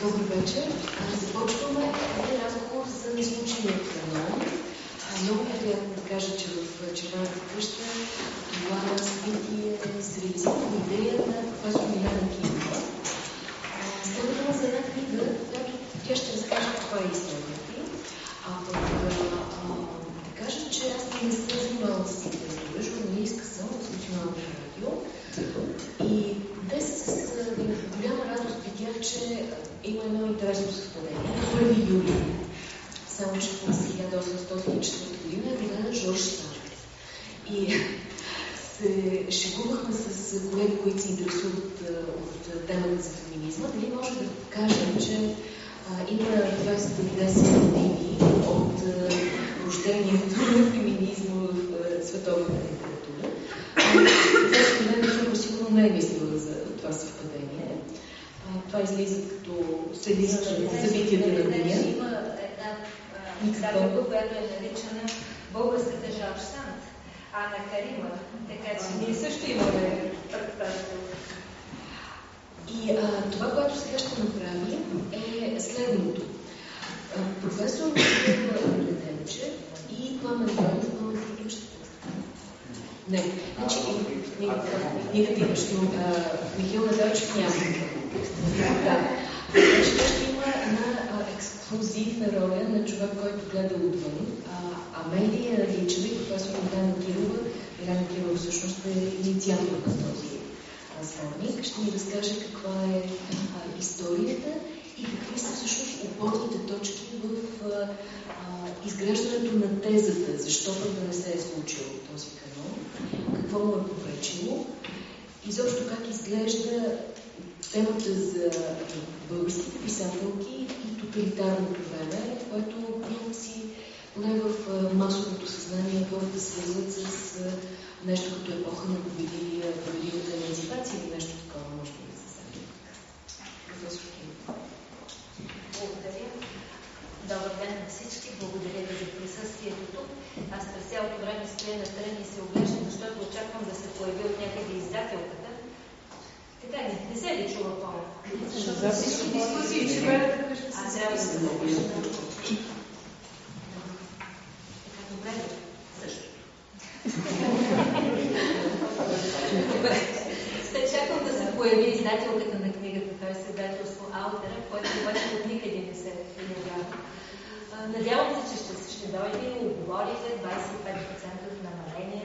Добър вечер. Започваме един разговор за неслучения канон. Много е приятно да кажа, че в Червената къща това събитие се реализира идея на професор Миляна Кимова. Става дума за една книга, която тя ще разкаже каква е историята. А пък да кажа, че аз не се занимавам с литература, журналистка съм от Националното радио. И днес с голяма радост видях, че има едно интересно съвпадение. 1 юли, само че през 1804 година е родена Жорж Санд. И се шегувахме с колеги, които се интересуват от темата за феминизма, дали може да кажем, че а, има 20-10 години от рождението на феминизма в световната литература. Професор Ленев сигурно не е мислила за това съвпадение. А, това излиза като събитията на деня. Има една издателка, която е наричана Българската Жорж Санд, Ана Карима. Така че ние също имаме представител. И а, това, което сега ще направим, е следното. А, професор Леденчев и Пламен Дойнов, Пламен ще Не, значи книгата имаш, но Михаил Недалчев няма. Ще има една ексклюзивна роля на човек, който гледа отвън. Амелия Личева и професор Милена Кирова. Милена Кирова всъщност е инициатор на този сборник. Ще ни разкаже каква е историята и какви са всъщност опорните точки в а, изграждането на тезата, защото да не се е случил този канон, какво му е попречило, изобщо как изглежда темата за българските писателки и тоталитарното време, което си поне в масовото съзнание могат да свързват с нещо като епоха на победилата емансипация или нещо такова, може да се сами. Професор Благодаря. Добър ден на всички. Благодаря ви за присъствието тук. Аз през цялото време стоя на страни и се оглеждам, защото очаквам да се появи от някъде издателката. Така не, не се ли чува по Защото за всички дискусии, че Аз трябва да се Така, добре Също. Добре. Чакам да се появи издателката на книгата, т.е. издателство Аутера, който обаче от никъде не се появява. Надявам се, че ще, ще дойде и оговорите 25% намаление.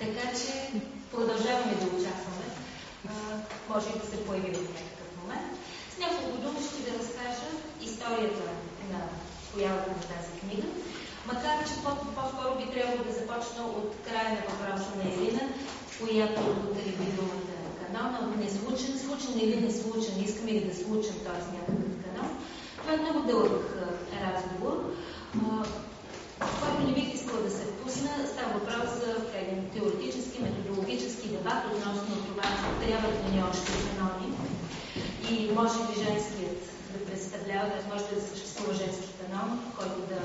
така че продължаваме да очакваме. Може и да се появи в някакъв момент. С няколко думи ще ви разкажа историята на появата на тази книга. Макар, че по-скоро би трябвало да започна от края на въпроса на Елина, която употреби думата канона, неслучен, случен или неслучен, искаме ли да случим този някакъв канон. Това е много дълъг разговор, който не бих искала да се впусна. Става въпрос за един теоретически, методологически дебат относно това, трябва да ни още канони и може ли женският да представлява, т.е. може да съществува женски канон, който да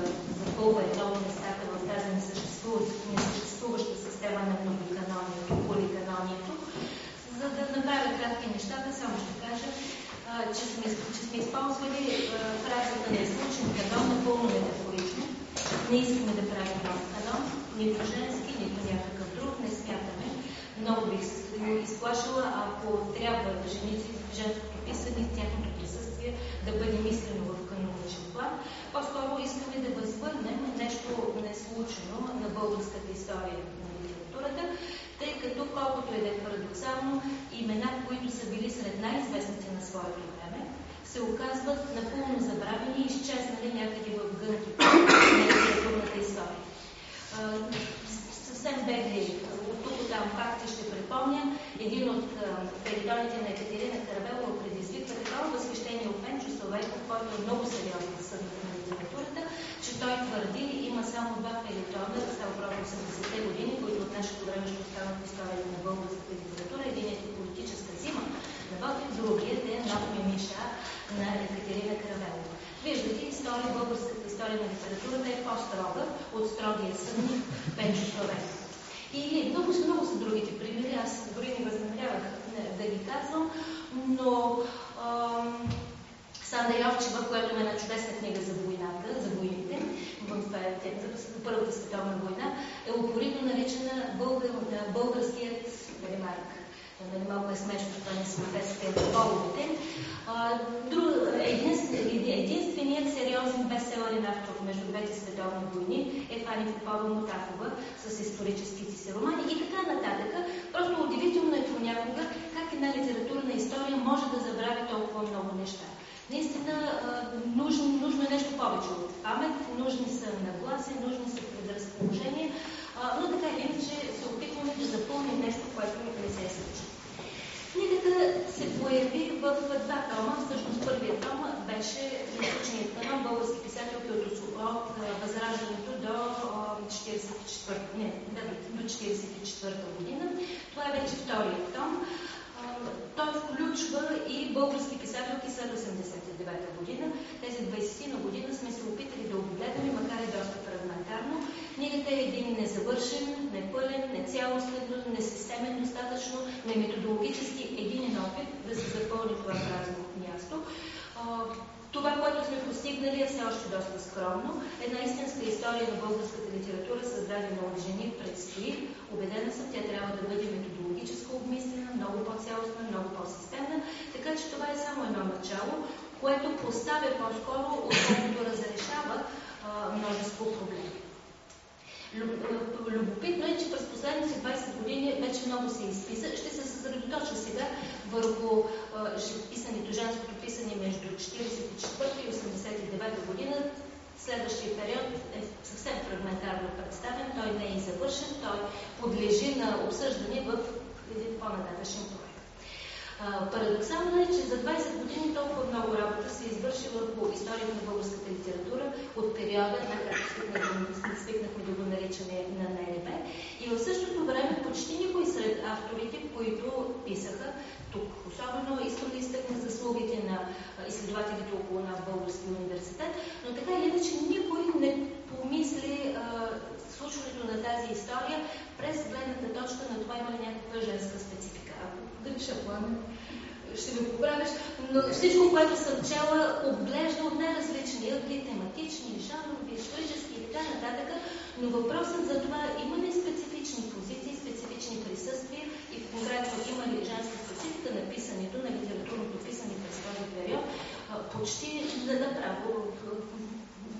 запълва едно от местата в тази несъществуваща система на многоканонието, поликанонието. За да направя кратки нещата, само ще кажа, че сме, че сме използвали фразата на излучен канон напълно метафорично. Не искаме да правим нов канон, нито женски, нито някакъв друг, не смятаме. Много бих се изплашила, ако трябва да жените женското писане тяхното присъствие да бъде мислено в каноничен план. По-скоро искаме да възвърнем нещо неслучено на българската история на литературата, тъй като колкото е да е парадоксално, имена, които са били сред най-известните на своето се оказват напълно забравени и изчезнали някъде в гънките на литературната история. Съвсем бегли от тук там факти ще припомня. Един от перидоните на Екатерина Каравелова предизвиква такова възхищение от Пенчо Славейков, който е много сериозен съдник на литературата, че той твърди, има само два перитона, става въпрос 80-те години, които от нашето време ще останат в историята на българската литература. Единият е политическа зима на другият е Напоми Миша на Екатерина Каравелова. Виждате, история, българската история на литературата е по-строга от строгия съдник Пенчо Славейков. И много, много са другите примери, аз дори не възнамерявах да ги казвам, но ам, една чудесна книга за войната, за войните, в е, Първата световна война, е упорито наричана българ, българският Марк. Нали, малко е смешно, това не съответствие на половете. Единственият сериозен бестселърен автор между двете световни войни е Фани Попова Мотакова с историческите си романи и така нататък. Просто удивително е понякога как една литературна история може да забрави толкова много неща. Наистина нужно, нужно е нещо повече от памет, нужни са нагласи, нужни са предразположения, но така или иначе се опитваме да запълним нещо, което не се е случило. Книгата се появи в два тома. Всъщност първият том беше научният канал български писателки от, от Възраждането до 44, не, до 44 година. Това е вече вторият том. Той включва и български писателки след 89-та година. Тези 20 на година сме се опитали да огледаме, макар и доста фрагментарно. Книгата е един незавършен, непълен, нецялостен, несистемен достатъчно, не методологически един опит да се запълни това празно място. Това, което сме постигнали е все още доста скромно. Една истинска история на българската литература, създадена от жени, предстои. Обедена съм, тя трябва да бъде методологически обмислена, много по-цялостна, много по-системна. Така че това е само едно начало, което поставя по-скоро, отколкото разрешава множество проблеми. Любопитно е, че през последните 20 години вече много се изписа. Ще се съсредоточа сега върху писането, женското писане между 44 и 89 година. Следващия период е съвсем фрагментарно представен, той не е завършен, той подлежи на обсъждане в един по-нататъчен проект. Парадоксално е, че за 20 години толкова много работа се извърши върху историята на българската литература от периода, на както свикнахме да го наричаме на НРБ. И в същото време почти никой сред авторите, които писаха тук. Особено искам да изтъкна заслугите на изследователите около нас в Българския университет, но така или иначе никой не помисли а, случването на тази история през гледната точка на това има ли някаква женска специфика. Греша пламен, ще ме поправиш, но всичко, което съм чела, обглежда от най-различни ъгли, тематични, жанрови, исторически и така нататък, но въпросът за това има ли специфични позиции, специфични присъствия и в конкретно има ли женска специфика на писането, на литературното писане през този период, почти да направо,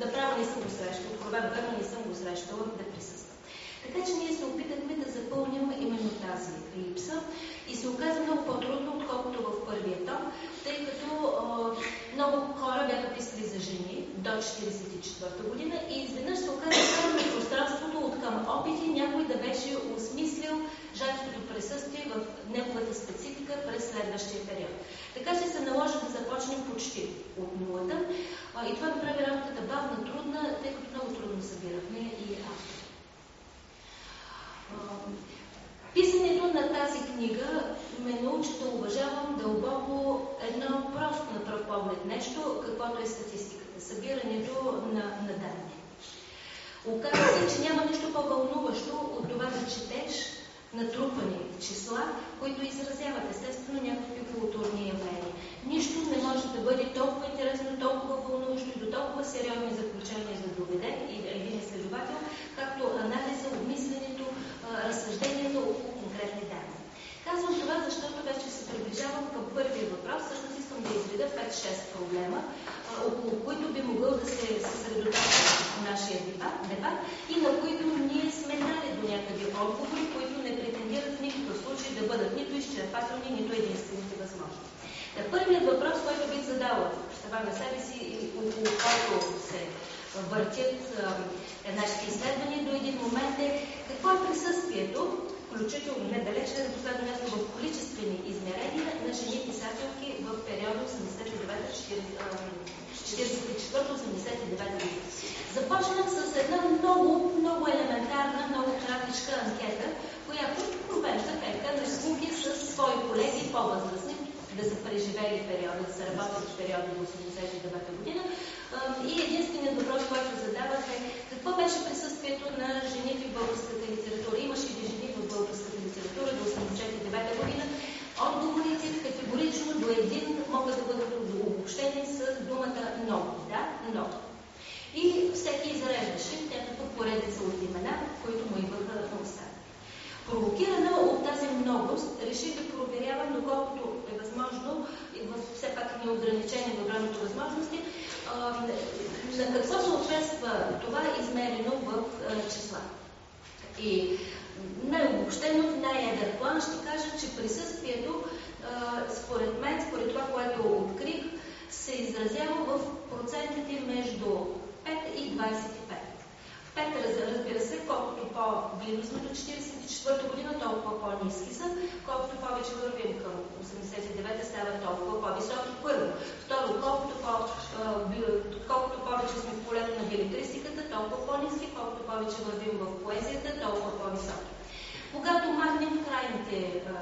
направо не съм го срещала, откровено не съм го срещала да присъства. Така че ние се опитахме да запълним именно тази липса и се оказа много по-трудно, отколкото в първия том, тъй като а, много хора бяха писали за жени до 1944 година и изведнъж се оказа на пространството от към опити някой да беше осмислил женското присъствие в неговата специфика през следващия период. Така че се наложи да започнем почти от нулата а, и това направи работата бавна, трудна, тъй като много трудно събирахме и автори. Писането на тази книга ме научи да уважавам дълбоко едно просто на пръв поглед нещо, каквото е статистиката, събирането на, на данни. Оказва се, че няма нещо по-вълнуващо от това да четеш натрупани числа, които изразяват естествено някакви културни явления. Нищо не може да бъде толкова интересно, толкова вълнуващо и до толкова сериозни заключения за да доведе един изследовател, както анализа, обмисленето, разсъждението около конкретни данни. Казвам това, защото вече се приближавам към първия въпрос. Всъщност искам да изведа 5-6 проблема, около които би могъл да се съсредоточи нашия дебат, дебат и на които ние сме дали до някъде отговори, които не претендират в никакъв случай да бъдат нито изчерпателни, нито единствените възможни. Първият въпрос, който бих задала това на себе си и около който се въртят нашите изследвания до един момент е какво е присъствието, включително недалече на последно място в количествени измерения на жени писателки в периода 89-89 година. Започнах с една много, много елементарна, много кратичка анкета, която провежда петка на слуги с свои колеги по-възрастни, да са преживели периода, да са работили в периода до 89 година. И единственият въпрос, който задавах е какво беше присъствието на жените в българската литература? Имаше ли жени в българската литература до 89 година? Отговорите категорично до един могат да бъдат обобщени с думата много. Да, много. И всеки изреждаше някаква поредица от имена, които му идваха на уста. Провокирана от тази многост, реших да проверявам, доколкото е възможно, и все пак неограничени във времето възможности, на какво съответства това измерено в числа. И най-обобщено, най-едър план ще кажа, че присъствието, според мен, според това, което открих, се изразява в процентите между 5 и 25. 5, разбира се, колкото по-близо сме до 44 година, толкова по-низки са, колкото повече вървим към 89-та, става толкова по-високи. Първо. Второ, колкото, по, колкото повече сме в полето на билетристиката, толкова по-низки, колкото повече вървим в поезията, толкова по-високи. Когато махнем крайните а,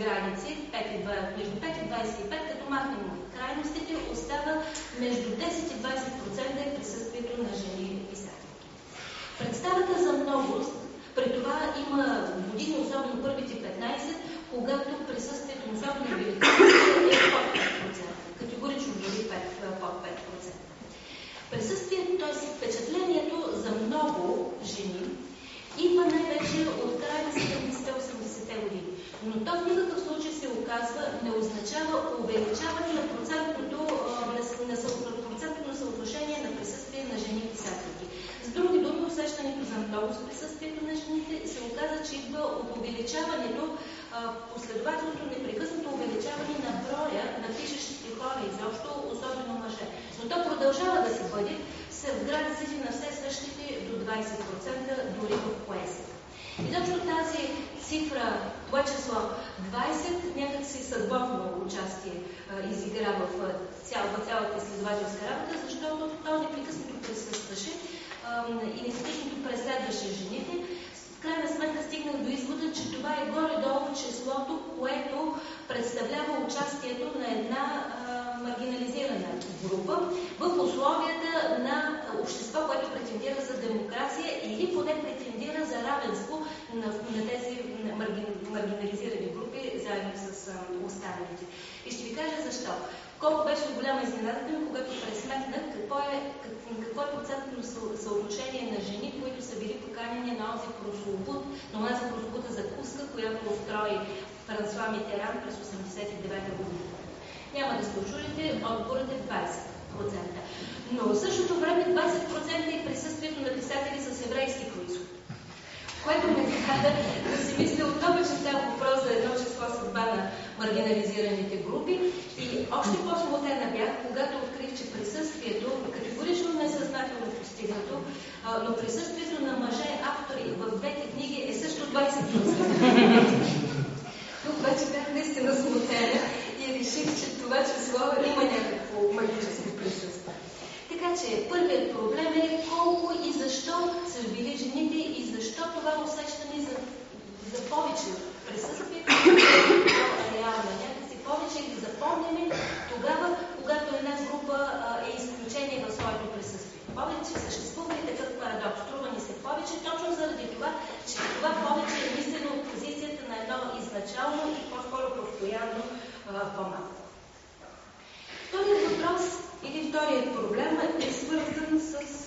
граници, 5 между 5 и 25, като махнем крайностите, остава между 10 и 20% е присъствието на жени. Представата за многост, при това има години, особено първите 15, когато присъствието на особено билетите е под 5%. Категорично дори 5, под 5%. Присъствието, т.е. впечатлението за много жени идва най-вече от края на 70-80-те години. Но то в никакъв случай се оказва, не означава увеличаване на процентното, на, на, на процентното съотношение на присъствие на жени писателки. С други думи, много с присъствието на жените се оказа, че идва от увеличаването, последователното непрекъснато увеличаване на броя на пишещите хора изобщо, особено мъже. Но то продължава да се бъде в границите на все същите до 20%, дори в поезията. И точно тази цифра, това число 20, някакси съдбовно участие а, изигра в, в цялата изследователска работа, защото то непрекъснато присъстваше и непрекъснато преследваше жените. В крайна сметка стигнах до извода, че това е горе-долу числото, което представлява участието на една маргинализирана група в условията на общество, което претендира за демокрация или поне претендира за равенство на, на тези маргинализирани групи заедно с останалите. И ще ви кажа защо. Колко беше голяма изненадата ми, когато пресметнах какво е, какво е процентно съотношение на жени, които са били поканени на този прословут, на тази прословута закуска, която устрои Франсуа Митеран през 89 година. Няма да се очудите, отговорът е 20%. Но в същото време 20% е присъствието на писатели с еврейски происход. Което ме кара да си мисля отново, че става въпрос за едно число съдба на маргинализираните групи. И още по-смутена бях, когато открих, че присъствието, категорично несъзнателно постигнато, но присъствието на мъже автори в двете книги е също 20%. Тук вече бях наистина смутена и реших, че това число има някакво магическо присъствие. Така че първият проблем е колко и защо са били жените и защо това усещане за, за повече присъствие, реално някакси повече ги запомняме тогава, когато една група а, е изключение в своето присъствие. Повече съществува и такъв парадокс. Струва ни се повече, точно заради това, че това повече е мислено от позицията на едно изначално и по-скоро постоянно по-малко. Вторият въпрос или вторият проблем е свързан с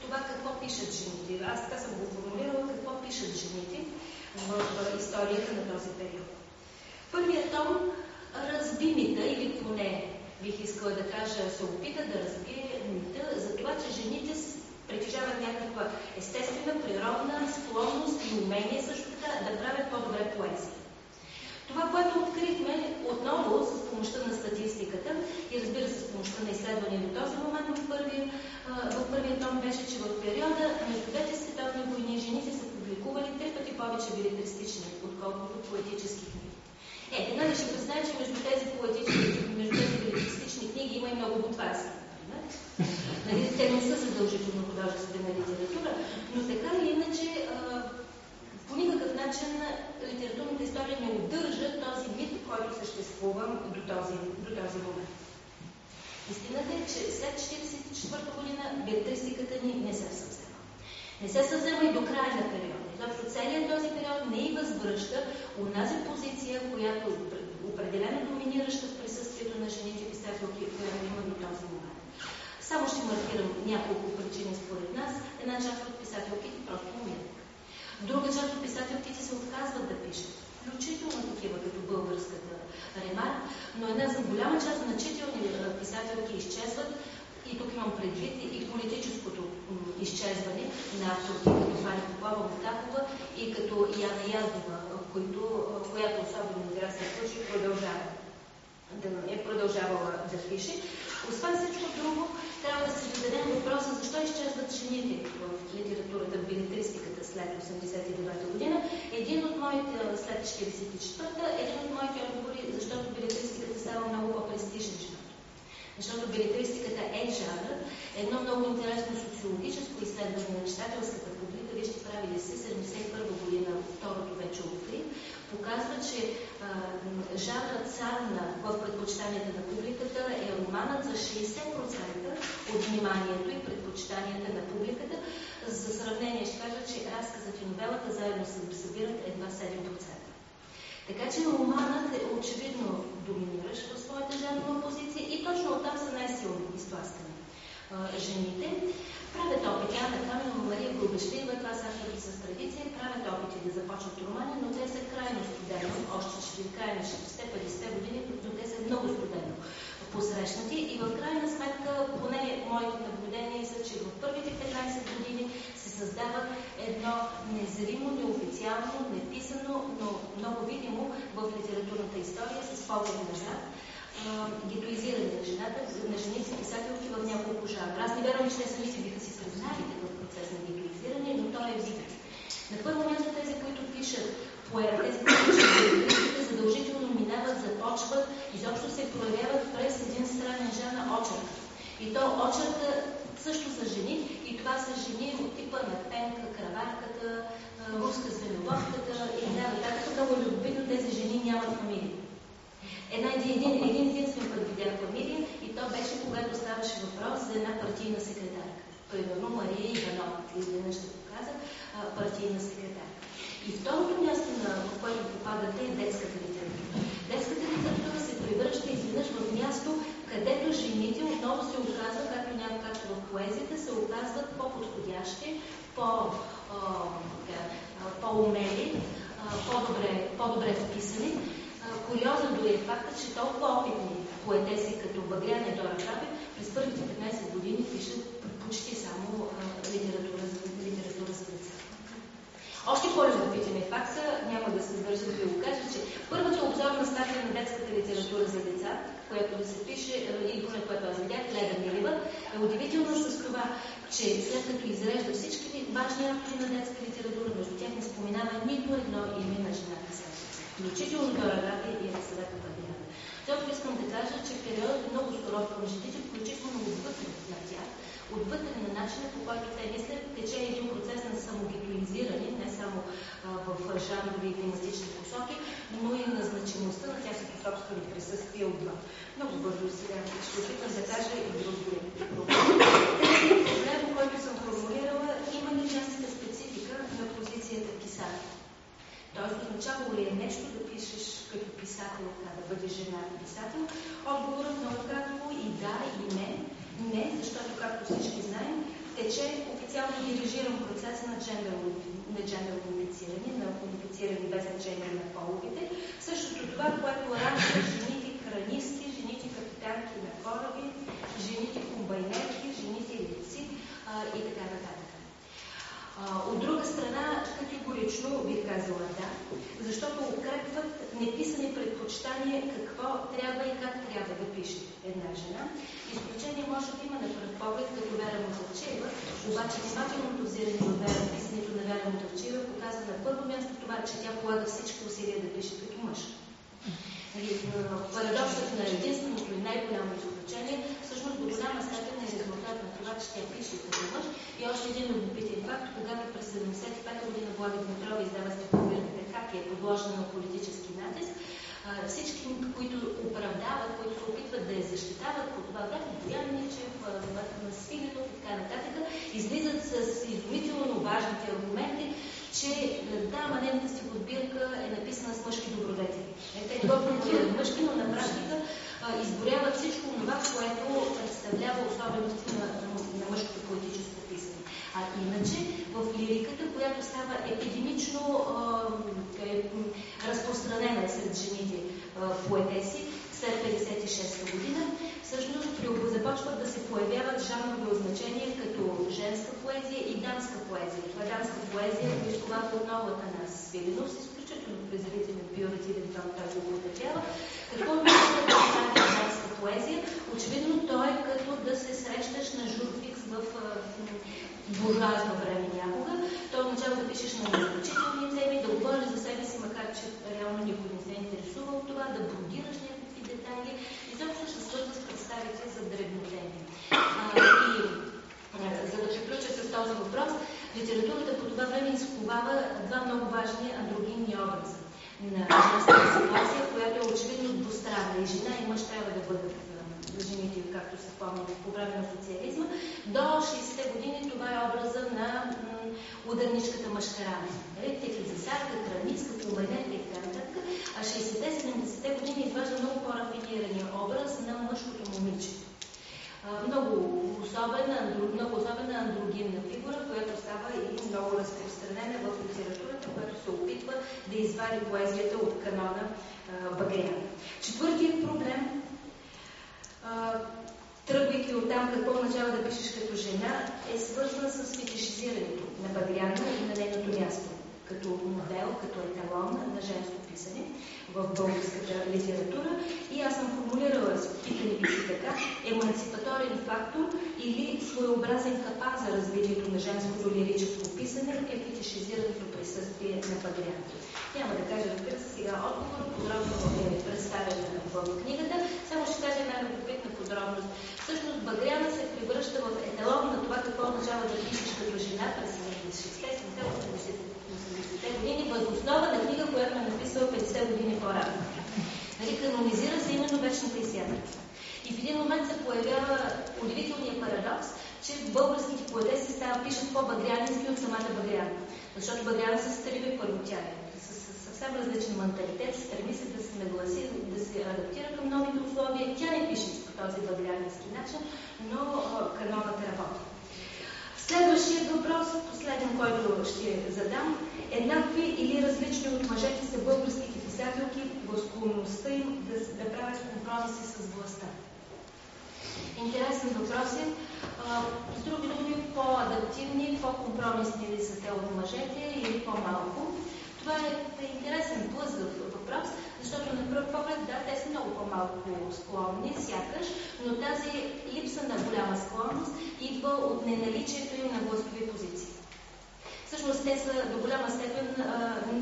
това какво пишат жените. Аз така съм го формулирала, какво пишат жените в историята на този период. Първият том разби мита, или поне бих искала да кажа, се опита да разбие мита за това, че жените притежават някаква естествена, природна склонност и умение също така да правят по-добре поезия. Това, което открихме отново с помощта на статистиката и разбира се с помощта на изследвания до този момент в първия, в том беше, че в периода между двете световни войни жените са публикували три пъти повече билетристични, отколкото поетически книги. Е, нали ще призная, че между тези поетически, между тези билетристични книги има и много бутварски. Нали, те не са задължително художествена литература, но така или иначе по никакъв начин литературната история не удържа този вид, който съществува до този, до този момент. Истината е, че след 1944 година биатристиката ни не се съвзема. Не се съвзема и до края на периода. Защото целият този период не и възвръща онази позиция, която определено доминираща в присъствието на жените писателки, която има до този момент. Само ще маркирам няколко причини според нас. Една част от писателките просто умират. Друга част от писателките се отказват да пишат, включително такива като българската Ремар, но една за голяма част значителни писателки изчезват и тук имам предвид и политическото изчезване на авторки като Фани Попова Мутакова и като Яна Яздова, които, която особено интересен случай продължава да е продължавала да пише. Освен всичко друго, трябва да си зададем въпроса защо изчезват жените в литературата, в билетристиката след 89 година. Един от моите, след 44-та, един от моите отговори, защото билетристиката става много по-престижна защото билетристиката е жанр. Едно много интересно социологическо изследване на читателската публика, вие ще правили се 71 година, второто вече открит, показва, че а, жанрът цар на, в предпочитанията на публиката е романът за 60% от вниманието и предпочитанията на публиката. За сравнение ще кажа, че разказът и новелата заедно се събират едва 7%. Така че романът е очевидно доминиращ в своята жанрова позиция и точно оттам са най-силно изтласкани жените. Правят опити, Ана Каменова, Мария Грубешлиева, това са автори с традиция, правят опити да започват романи, но те са крайно студено, още ще края на 60-50 години, но те са много студено посрещнати и в крайна сметка, поне моите наблюдения са, че в първите 15 години се създава едно незримо, неофициално, неписано, но много видимо в литературната история с поглед назад гетоизиране на жената, на жените писателки в няколко жанра. Аз не вярвам, че те сами си биха си признали такъв процес на гетоизиране, но той е видим. На първо място тези, които пишат поема, тези, пишат задължително минават, започват, изобщо се проявяват през един странен жанр очерк. И то очерка също за жени, и това са жени от типа на пенка, краватката, руска звеноводката и така нататък. Много любопитно тези жени нямат фамилия. Една, един, един път видях фамилия и то беше когато ставаше въпрос за една партийна секретарка. Примерно Мария Иванова, изведнъж ще показа, партийна секретарка. И второто място, на което попадате, е детската литература. Детската литература се превръща изведнъж в място, където жените отново се оказва, както няма както в поезията, се оказват по-подходящи, по-умели, по-добре, по-добре вписани. Куриозен дори е факта, че толкова опитни поетеси като Багряна и Дора Крапев през първите 15 години пишат почти само литература. Още по-любопитен е факта, няма да се държа да ви го кажа, че първата обзорна статия на детската литература за деца, която се пише, и поне което аз видях, Леда Милева, е удивително с това, че след като изрежда всички важни автори на детска литература, между тях не споменава нито едно име на жена писателка, включително Дора Раби и Елисавета Бадяна. Защото искам да кажа, че периодът е много суров към жените, включително отвътре отвътре на начина, по който те мислят, тече един процес на самогетоизиране, не само а, в жанрови и тематични посоки, но и на значимостта на тяхното собствено присъствие отвън. Много бързо сега ще опитам да кажа и други проблем. който съм формулирала, има ли някаква специфика на позицията писател? Тоест, означава ли е нещо да пишеш като писател, да бъдеш жена писател? Отговорът много кратко и да, и не. Не, защото, както всички знаем, тече официално дирижиран процес на джендър унифициране, на унифициране без значение на половите. Същото това, което ражда жените хранисти, жените капитанки на кораби, жените комбайнерки, жените лици и така нататък. От друга страна, категорично бих казала да, защото укрепват неписани предпочитания какво трябва и как трябва да пише една жена. Изключение може да има на пред поглед като Вера Мутавчева, обаче внимателното взиране от Вера, писането на Вера Мутавчева показва на първо място това, че тя полага всички усилия да пише като мъж. Нали, парадоксът на единственото и най-голямо изключение всъщност до голяма степен е резултат на това, че тя пише като мъж. И още един любопитен факт, когато през 75 година Влага Дмитрова издава стипулираните как е подложена на политически натиск, всички, които оправдават, които се опитват да я защитават по това време, Боян Ничев, на Свинето и така нататък, излизат с изумително важните аргументи, че да, манентната си подбирка е написана с мъжки добродетели. Е, те толкова мъжки, но на практика изброява всичко това, което представлява особености на, на мъжкото политическо писане. А иначе в лириката, която става епидемично е, разпространена сред жените поетеси след 56 година, всъщност започват да се появяват жанрови означения като женска поезия и дамска поезия. Това дамска поезия е изковава отново нас Свиленов с изключително презрителен пиоративен тон, той го употребява. Какво означава да прави дамска поезия? Очевидно той е като да се срещаш на журфикс в буржуазно време някога. Той означава да пишеш на незначителни теми, да говориш за себе си, макар че реално никой не се интересува от това, да бродираш някакви детайли. Изобщо ще свързва с представите за дребнотеми. И за да приключа с този въпрос, литературата по това време изковава два много важни андрогинни образа на женската ситуация, която е очевидно двустранна. И жена и мъж трябва да бъдат жените, както се спомняте, по време на социализма. До 60-те години това е образа на ударничката мъжкарана. Нали? Технизисарка, кранистка, поменетка и. А 60-те, 70-те години изважда много по-рафинирания образ на мъжкото момиче. Много особена, много особена андрогинна фигура, която става и много разпространена в литературата, която се опитва да извади поезията от канона Багряна. Четвъртият проблем тръгвайки от там какво означава да пишеш като жена, е свързан с фетишизирането на Багряна и на нейното място като модел, като еталон на женско писане в българската литература. И аз съм формулирала питането си така, емансипаторен фактор или своеобразен капан за развитието на женското лирическо писане е фетишизираното присъствие на Багряна. Няма да кажа, разбира се, сега отговор, подробно е представен в книгата. Само ще кажа една любопитна подробност. Всъщност Багряна се превръща в еталон на това какво означава да пишеш като жена през 60-70-80-те години, въз основа на книга, която е написала 50 години по-рано. Нали, канонизира се именно вечната изсядница. И в един момент се появява удивителния парадокс, че българските поетеси става пишат по-багрянински от самата Багряна. Защото Багряна се стриви първо тя е съвсем различен менталитет, стреми се да се нагласи, да се адаптира към новите условия. Тя не пише по този бъдлянински начин, но канонът работи. Следващият въпрос, последен, който ще задам, еднакви или различни от мъжете са българските писателки в склонността им да, да правят компромиси с властта. Интересен въпрос е. С други думи, по-адаптивни, по-компромисни ли са те от мъжете или по-малко? Това е, е интересен плъзгав въпрос, защото на пръв поглед, да, те са много по-малко склонни, сякаш, но тази липса на голяма склонност идва от неналичието им на властови позиции. Всъщност те са до голяма степен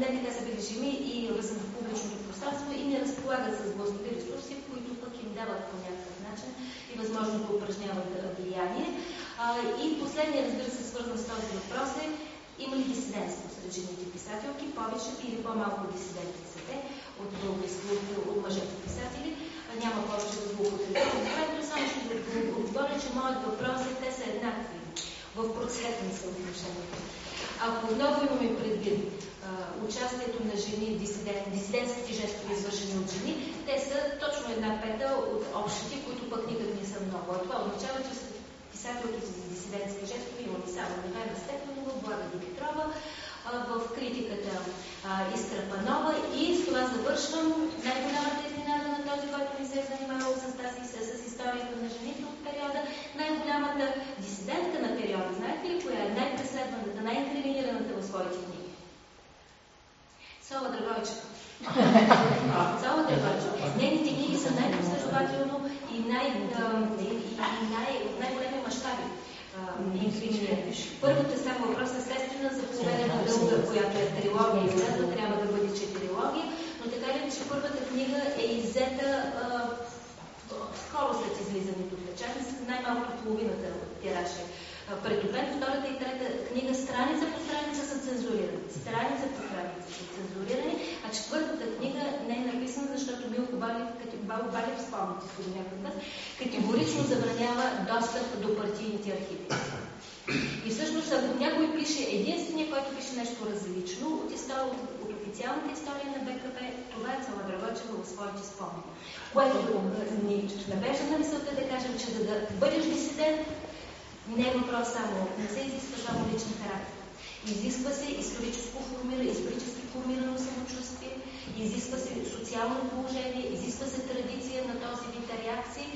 не така забележими и в публичното пространство и не разполагат с властови ресурси, които пък им дават по някакъв начин и възможно да упражняват влияние. И последният, разбира се, свързан с този въпрос е има ли дисидентство сред жените писателки? Повече или по-малко дисиденти са те от български, от, мъжете писатели. Няма повече да злоупотребявам времето, само ще да отговоря, че моят въпрос е, те са еднакви в процентни съотношения. Ако отново имаме предвид а, участието на жени, дисидент, дисидентските жестове, извършени от жени, те са точно една пета от общите, които пък никак не са много. А това означава, че писателки с дисидентски жестове имаме само Невена Степанова, Блага Димитрова, в критиката Искра Панова и с това завършвам най-голямата изненада на този, който не се е занимавал с тази с историята на жените от периода, най-голямата дисидентка на периода. Знаете ли коя е най-преследваната, най-инкриминираната в своите книги? Сова Драгойчева. Сова Драгойчева. Нейните книги са най-последователно и, най, и, и най, Първата само въпрос е естествена за поведена дълга, която е трилогия излезла, трябва да бъде четирилогия, но така ли, че първата книга е иззета скоро след излизането в печат, най-малко половината от тираж е претопен. Втората и трета книга страница по страница са цензурирани. Страница по страница цензурирани, а четвъртата книга не е написана, защото Милко Балев, Бал Балев спомните си някой категорично забранява достъп до партийните архиви. И всъщност, ако някой пише единствения, който пише нещо различно от, история, от официалната история на БКП, това е Цала Драгочева в своите спомени. Което ни, на да бъдеш дисидент не е въпрос само, не се изисква само личен характер. Изисква се историческо формиране, исторически формирано самочувствие, изисква се социално положение, изисква се традиция на този вид реакции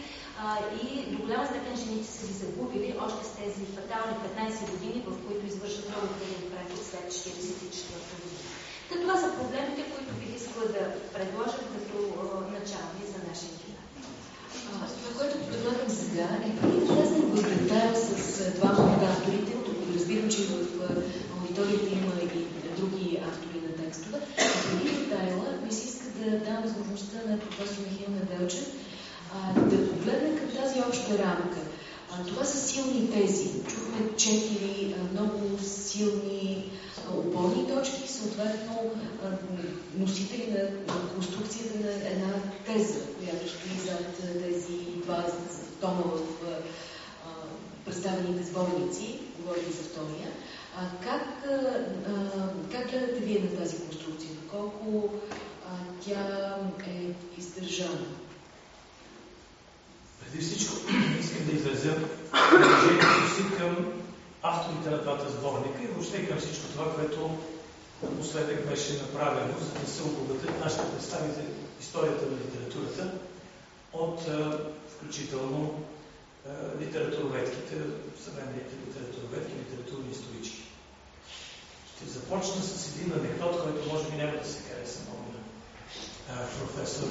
а, и до голяма степен жените са ги загубили още с тези фатални 15 години, в които извършат много труден преход след 44 година. Та това са проблемите, които бих искала да предложа като начални за нашия дебат. Това, което предлагам сега е влезем в детайл с двама от авторите, разбирам, че в аудиторията има и други автори текстове, преди детайла ми се иска да дам възможността на професор Михаил Неделчев да погледне към тази обща рамка. А, това са силни тези. Чухме четири много силни опорни точки, съответно носители на конструкцията на една теза, която стои зад тези два тома в представените сборници, говорим за втория. А, как, а, как гледате вие на тази конструкция? Колко а, тя е издържана? Преди всичко искам да изразя уважението си към авторите на двата сборника и въобще към всичко това, което напоследък беше направено, за да се обогатят нашите представи за историята на литературата от включително литературоведките, съвременните литературоведки, литературни исторички. Ще започна с един анекдот, който може би няма да се хареса много на професор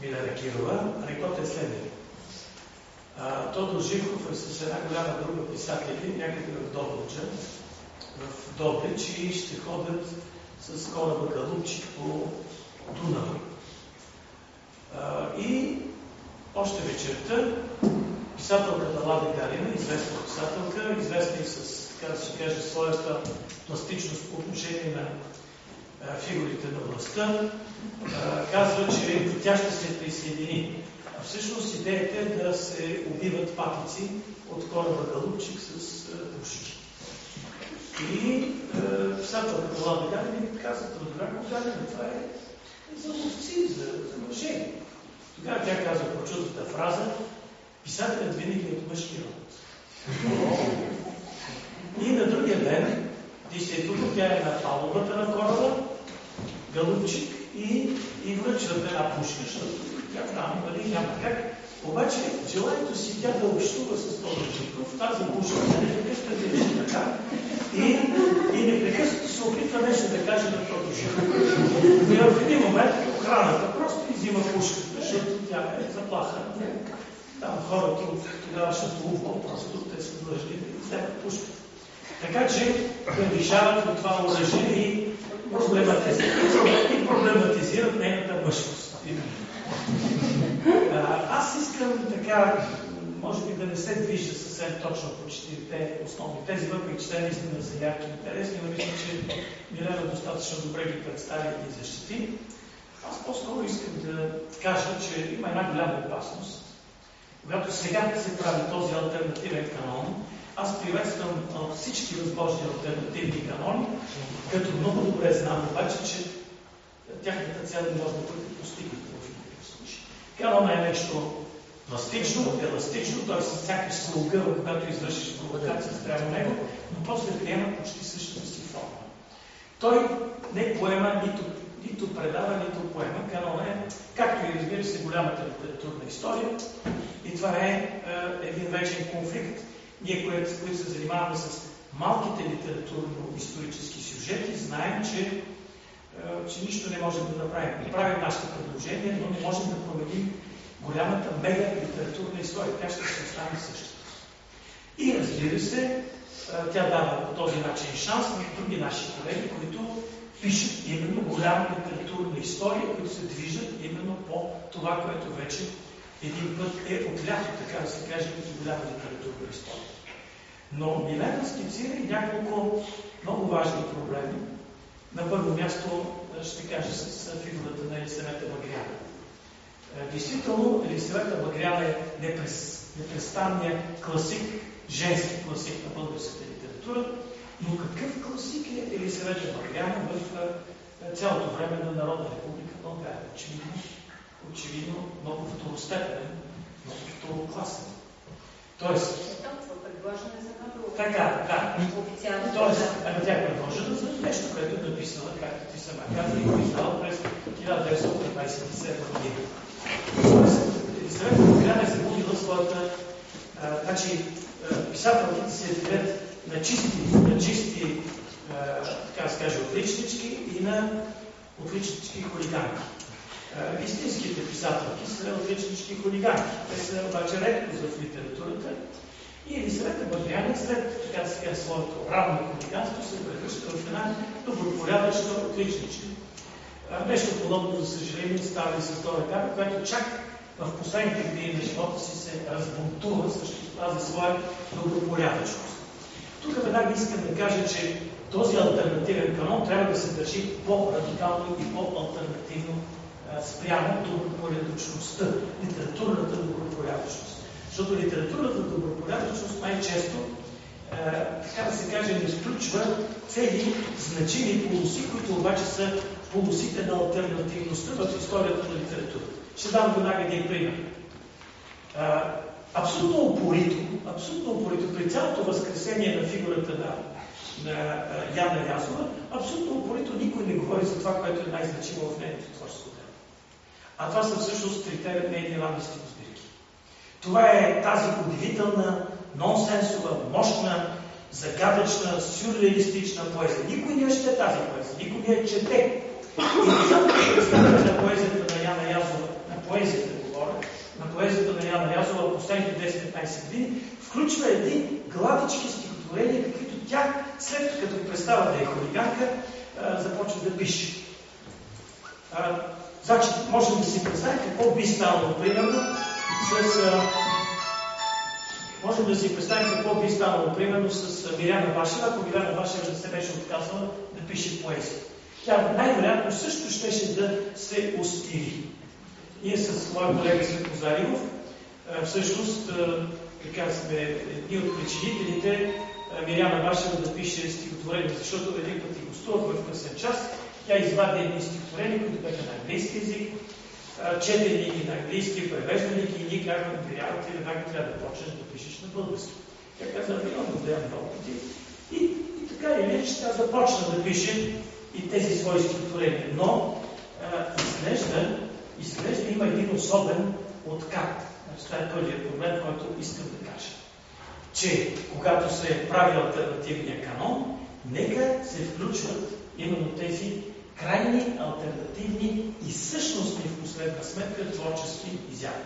Милена Кирова. Анекдот е следния. Тодор Живков е с една голяма група писатели някъде в Добруджа, в Добрич и ще ходят с кораба Галупчик по Дунава. И още вечерта писателката Лада Галина, известна писателка, известна и с, така да се каже, своята пластичност по отношение на фигурите на властта, казва, че тя ще се присъедини а всъщност идеята е да се убиват патици от кораба Галупчик с пушки. И е, писателката Лада Галин каза, добре, Галин, това е за ловци, за, за мъже. Тогава тя казва прочутата фраза, писателят винаги е от мъжки род. И на другия ден, действително, тя е на палубата на кораба, Галупчик и, и връчват една пушка, защото тя там, нали, няма как. Обаче желанието си тя да общува с този Живков, тази пушка, непрекъснато е да така и, и непрекъснато се опитва нещо да каже на този Живков. И в един момент охраната просто изима пушката, защото тя е заплаха. Там хората от тогавашното УВО, просто те са длъжни да вземат пушката. Така че превишават от това оръжие и проблематизират, нейната мъжност. Аз искам така, може би да не се движа съвсем точно по четирите основни тези, въпреки че те наистина са ярки интересни, но мисля, че Милена достатъчно добре ги представи и защити. Аз по-скоро искам да кажа, че има една голяма опасност. Когато сега се прави този альтернативен канон, аз приветствам всички възможни альтернативни канони, като много добре знам обаче, че тяхната цел не може да бъде постигната в никакъв случай. Канона е нещо пластично, еластично, т.е. всяка се огъва, когато извършиш провокация спрямо него, но после приема почти същата си форма. Той не поема нито, нито предава, нито поема. Канона е, както и разбира се, голямата литературна история. И това е, е един вечен конфликт. Ние, които, които се занимаваме с малките литературно-исторически сюжети, знаем, че е, че нищо не можем да направим. Правим нашите предложения, но не можем да променим голямата мега литературна история. Тя ще се остане същата. И разбира се, е, тя дава по този начин шанс на други наши колеги, които пишат именно голяма литературна история, които се движат именно по това, което вече един път е отлято, така да се каже, като голяма литературна история. Но Милена скицира и няколко много важни проблеми, на първо място ще кажа с фигурата на Елисавета Багряна. Действително, Елисавета Багряна е непрестанният класик, женски класик на българската литература, но какъв класик е Елисавета Багряна в цялото време на Народна република България? Очевидно, очевидно много второстепенен, много второкласен. Тоест. Така, да. Официално. Тоест, ами тя е предложена за нещо, което е написала, както ти сама каза, и го издала през 1927 година. Тоест, Израел Украина е загубила своята... А, значи, писателите се делят на чисти, на чисти а, така да се каже, отличнички и на отличнички хулиганки. Истинските писателки са отличнички хулиганки. Те са обаче редко в литературата и Елисавета Бадриани след така да се каже своето равно хулиганство се превръща в една добропорядъчна отличничка. Нещо подобно, за съжаление, става и с Дора Капа, която чак в последните години на живота си се разбунтува срещу тази своя добропорядъчност. Тук веднага искам да кажа, че този альтернативен канон трябва да се държи по-радикално и по-альтернативно спрямо добропорядъчността, литературната добропорядъчност. Защото литературната добропорядъчност най-често, така да се каже, не изключва цели значими полоси, които обаче са полосите на альтернативността в историята на литературата. Ще дам веднага един пример. Абсолютно упорито, абсолютно упорито, при цялото възкресение на фигурата на, на Яна Язова, абсолютно упорито никой не говори за това, което е най-значимо в нейното. А това са всъщност трите равности сбирки. Това е тази удивителна, нонсенсова, мощна, загадъчна, сюрреалистична поезия. Никой не ще тази поезия, никой не я чете. И цялото представяне на поезията на Яна Язова, на поезията говоря, на поезията на Яна Язова в последните 10-15 години, включва един гладички стихотворения, каквито тя, след като представа да е хулиганка, започва да пише. Значи, можем да си представим какво би станало, примерно, с... А, можем да си представим какво би станало, примерно, с Миряна Вашева, ако Миряна Вашева не се беше отказала да пише поезия. Тя най-вероятно също щеше да се устири. Ние с моя колега Светко Заримов, всъщност, така сме едни от причинителите Миряна Вашева да пише стихотворение, защото един път и гостувах в късен час, тя извади едни стихотворения, които бяха на английски язик, четени ги на английски, превеждани ги и ние казваме, Миряна, ти веднага трябва да почнеш да пишеш на български. Тя каза, ами имам моделни опити. И, и така или иначе тя започна да пише и тези свои стихотворения. Но изглежда, изглежда има един особен откат. Значи, това е първият проблем, който искам да кажа. Че когато се прави альтернативния канон, нека се включват именно тези крайни, альтернативни и същностни в последна сметка творчески изяви.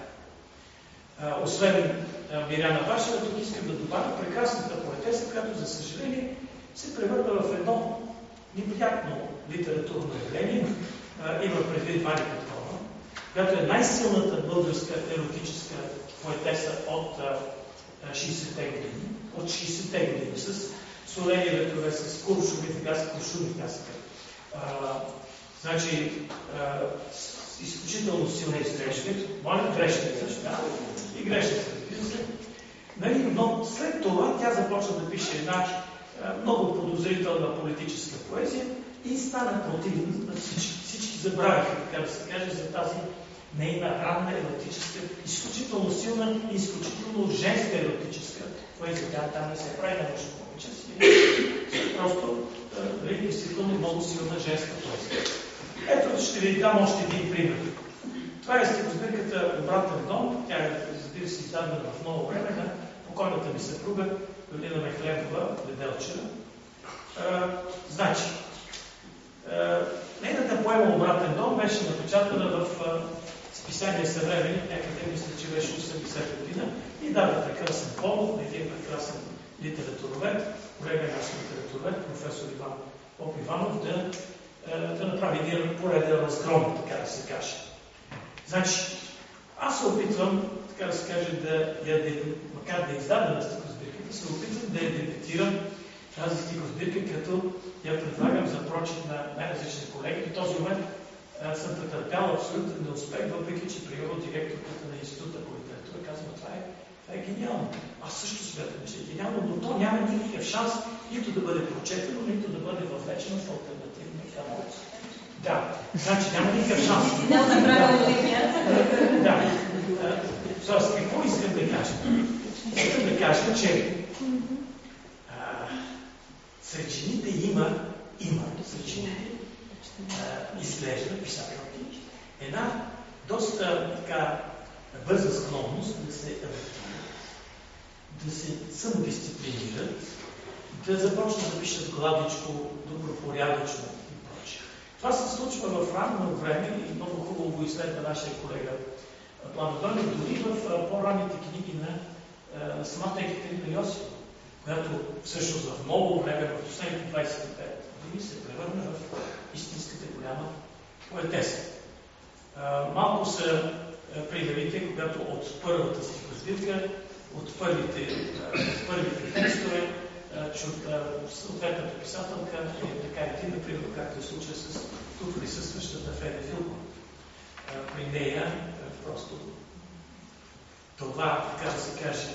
Освен Миряна Вашева, тук искам да добавя прекрасната поетеса, която за съжаление се превърна в едно неприятно литературно явление. Има предвид Ваня Петрова, която е най-силната българска еротическа поетеса от 60-те години. От 60-те години с солени ветрове, с куршуми, така с куршуми, така се Значи, а, изключително силна изгрешник, моля грешник също, да, и грешник, се. Нали, но след това тя започна да пише една а, много подозрителна политическа поезия и стана противна на всички. Всички забравиха, така да се каже, за тази нейна ранна еротическа, изключително силна и изключително женска еротическа поезия. Тя там не се прави на нещо повече. Просто нали, действително много силна женска поезия. Ето ще ви дам още един пример. Това е стихосбирката Обратен дом. Тя е, разбира се, издадена в много време на покойната ми съпруга Галина Мехлебова, Веделчева. значи, нейната поема Обратен дом беше напечатана в списание Съвременник, някъде мисля, че беше 80 година и дава прекрасен повод на един прекрасен литературовед, колега наш литературовед, професор Иван Поп Иванов, да, да направи един пореден разгром, така да се каже. Значи, аз се опитвам, така да се каже, да я, макар да е издадена стихосбирката, се опитвам да идентифицирам тази стихосбирка, като я предлагам за прочит на най-различни колеги. До този момент а, съм претърпял абсолютен неуспех, въпреки че примерно директорката на Института по литература казва, това е това е гениално. Аз също смятам, че е гениално, но то няма никакъв шанс нито да бъде прочетено, нито да бъде въвлечено в альтернативни канал. Да, значи няма никакъв шанс. Да, Да. Тоест, какво искам да кажа? Искам да кажа, че а, сред жените има, има сред жените, изглежда писателки, една доста така бърза склонност да се да се самодисциплинират, да започнат да пишат гладичко, добропорядъчно и прочее. Това се случва в ранно време и много хубаво го изследва нашия колега Пламен дори в по-ранните книги на самата Екатерина Йосифова, която всъщност в много време, в последните 25 години, се превърна в истинската голяма поетеса. Малко са примерите, когато от първата стихосбирка, от първите, от първите текстове, че от съответната писателка е така и ти, например, както е случая с тук присъстващата Феде Филко. При нея просто това, така да се каже,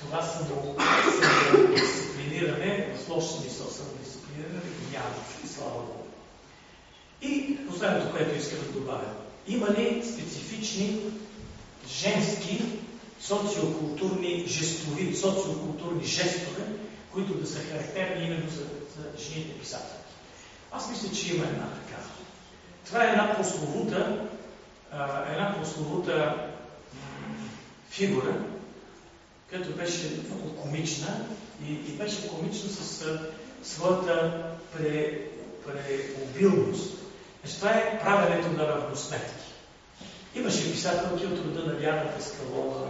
това самодисциплиниране, в лош смисъл самодисциплиниране, го няма слава Богу. И последното, което искам да добавя. Има ли специфични женски социокултурни жестови, социокултурни жестове, които да са характерни именно за, за жените писатели? Аз мисля, че има една такава. Това е една прословута, една прословута фигура, която беше много комична и, и беше комична с а, своята пре, преобилност. Значи, това е правенето на равносметки. Имаше писателки от рода на Диана Пескалова,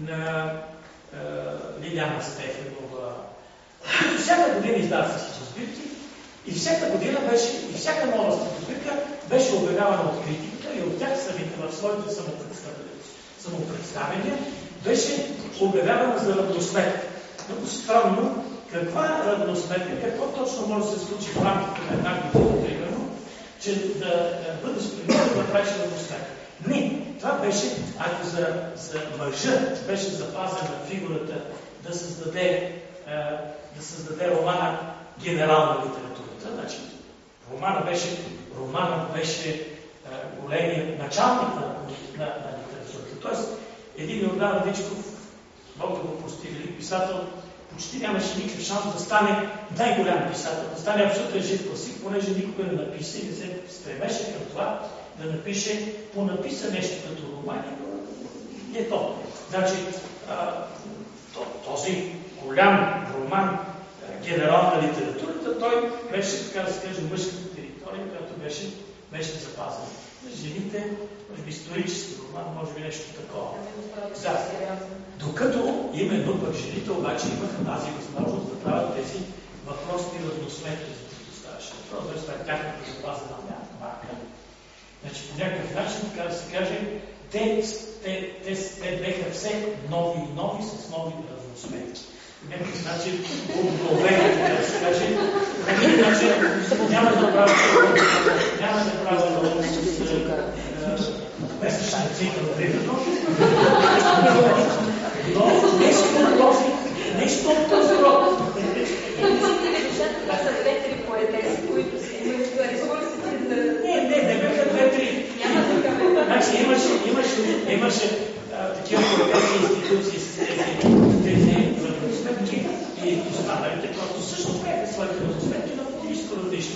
на е, Лиляна Стефанова, които всяка година издават си сбирки и всяка година беше, и всяка нова стихосбирка беше обявявана от критиката и от тях самите в своите самопредставения беше обявявана за равносметка. Много странно, каква равносметка, какво точно може да се случи в рамките на една година, примерно, че да бъдеш принуден да правиш равносметка. Не, това беше, ако за, за мъжа беше запазена фигурата да създаде, да създаде романа генерал на литературата, значи романа беше, романа беше големият началник на, на, на литературата. Тоест, един Йордан Дичков, Бог да го прости, велик писател, почти нямаше никакъв шанс да стане най-голям писател, да стане абсолютен жив класик, понеже никога не написа и не се стремеше към това да напише, понаписа нещо като роман и е то. Значи, а, този голям роман, генерал на литературата, той беше, така да се каже, мъжката територия, която беше, беше запазена. Жените, може би исторически роман, може би нещо такова. Да. Докато именно пък жените обаче имаха тази възможност да правят тези въпросни равносметки, за които ставаше въпрос, това е тяхната запазена марка. Значи по някакъв начин, така да се каже, те, те, те, те беха все нови и нови с нови равносметки. По някакъв начин обновени, така да се каже. По някакъв начин няма да правя няма да правя с месечна цикъл, примерно. Но нещо от този, нещо от този род. Това са две-три поетеси, които си имат ресурсите да... Не, не, не бяха. Значи имаше, имаше, имаше такива поетеси институции с тези, тези и останалите просто също бяха своите равносметки на политическо равнище.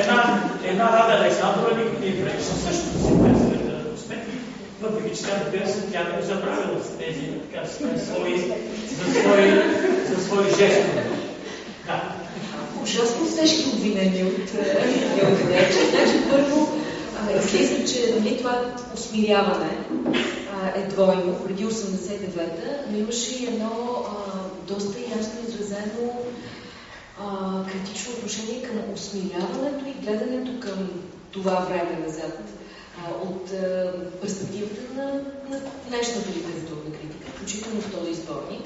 Една, една Рада Александрова никога не пречи също да си прави своите равносметки, въпреки че тя, разбира се, тя не го забравила с тези, така свои, за свои, за свои жестове. Да. Ужасно тежки обвинения от Неодинече. Значи първо, излиза, че нали, това усмиряване а, е двойно, преди 89-та, но имаше и едно а, доста ясно изразено а, критично отношение към усмиряването и гледането към това време назад от а, перспективата на, на днешната литературна критика, включително в този сборник.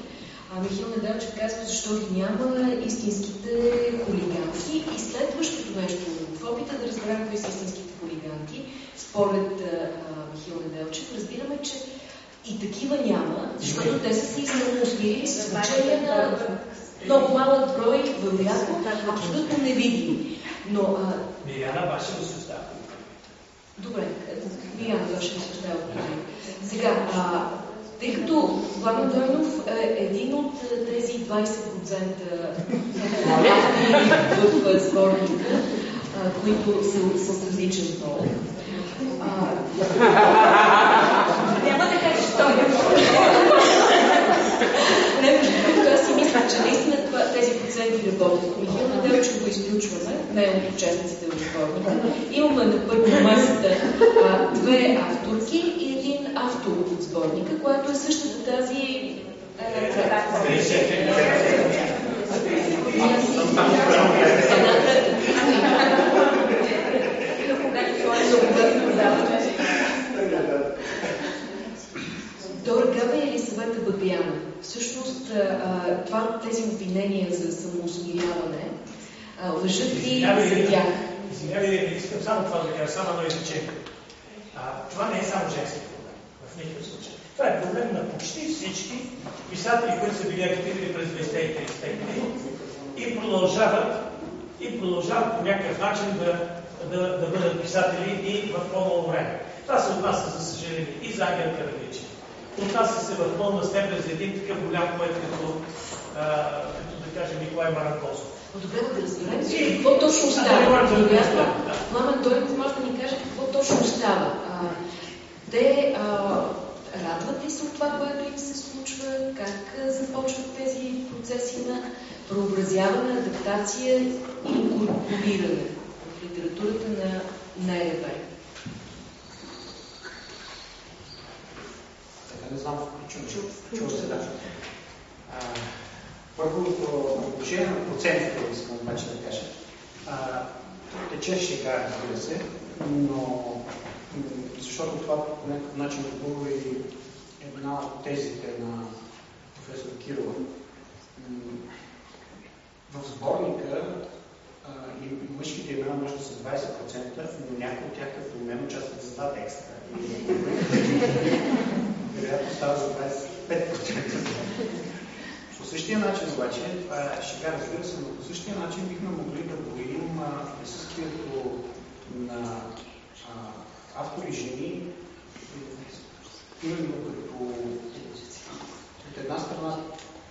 А Михил Неделчев казва, защо ги няма истинските хулиганки. И следващото нещо, в опита да разберем кои са истинските хулиганки, според Михил Неделчев, разбираме, че и такива няма, защото те са се измъкнали с изключение на много малък брой, вероятно, абсолютно невидими. Но, а... Миряна Башева се остава. Добре, Миряна Башева се остава. Сега, а, Тъй като Пламен Дойнов е един от тези 20% в сборника, които са с различен пол. Няма да. Не, между другото, аз си мисля, че наистина тези проценти работят. Михаил Неделчев го изключваме, не е от участниците в сборника. Имаме на първо масата две авторки и един автор от сборника, което е същата тази Дора Габа и Елисавета Бабияна. Всъщност, това, тези обвинения за самоосмиряване лъжат ли за тях? Извинявай, искам само това да кажа, само едно изречение. Това не е само женски проблем, в никакъв случай. Това е проблем на почти всички писатели, които са били активни през 20 и 30 години и продължават, и продължават по някакъв начин да, да, да бъдат писатели и в по-ново време. Това се отнася, за съжаление, и за Ангел Каравичи. Отнася се в пълна степен за един такъв голям поет, като, като да кажем Николай Маранкосов. Добре, да разберем какво точно става. Пламен Дойков може да ни каже какво точно става. А, те а, радват ли се от това, което им се случва? Как започват тези процеси на преобразяване, адаптация и инкорпориране в литературата на НРБ? не знам, чум, чум, чум се да. Първо, по отношение на процентите, искам обаче да кажа. А, тече шега, разбира се, но защото това по някакъв начин допълва и една от тезите на професор Кирова. В сборника а, и мъжките имена може да са 20%, но някои от тях като мен участват за два текста. Вероятно става за 25%. Същия начин обаче, това е шега разбира се, но по същия начин бихме могли да броим присъствието на а, автори жени, именно като от една страна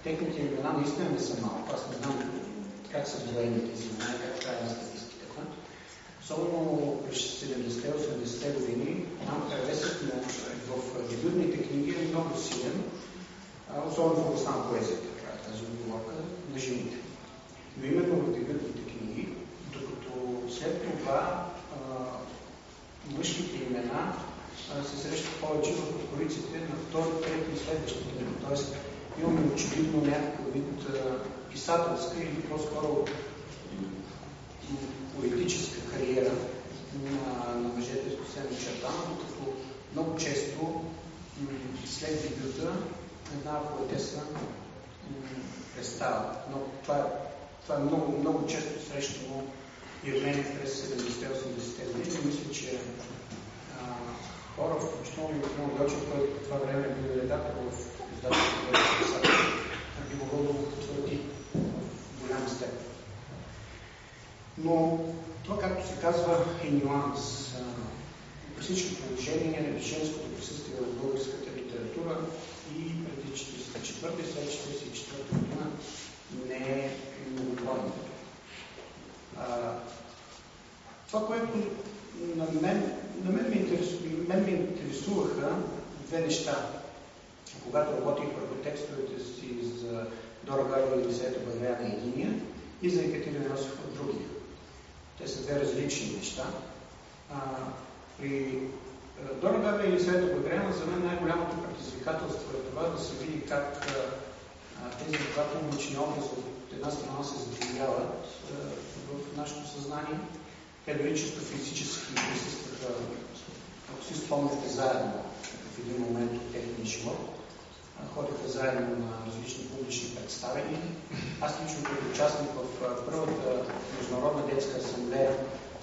техните имена наистина не са малко. Аз не знам как са броени тези имена, как правя на статистиката. Особено през 70-80-те години, там му в дебютните книги е много силен, особено в областта на поезията, тази отговорка на жените. Но именно в дебютните книги, докато след това мъжките имена се срещат повече в кориците на втори, трети и следващите години. Тоест имаме очевидно някакъв вид писателска или по-скоро политическа кариера на, на мъжете с съвсем очертана, като много често след дебюта една поетеса представа. Но това е, това е много, много често срещано явление през 70-80-те години. Мисля, че а, хора, включително и Михаил Гълчев, който по това време е бил редактор в издателството, би могъл да го потвърди в голяма степен. Но това, както се казва, е нюанс. При всички положения, женското присъствие в българската литература 44 и след 44 година не е многобройно. Това, което на мен, на мен, ме интересу, мен ме интересуваха две неща. Когато работих върху текстовете си за Дора Галя и Лисета Багряна единия и за Екатерина Йосифа другия. Те са две различни неща. А, при Дора Галя и Лисета Багряна за мен най-голямото предизвикателство е това да се види как тези двата научни образи от една страна се сближават в нашето съзнание. Те дори чисто физически присъстваха, ако си спомняте, заедно в един момент от техния живот. Ходиха заедно на различни публични представения. Аз лично като участник в първата Международна детска асамблея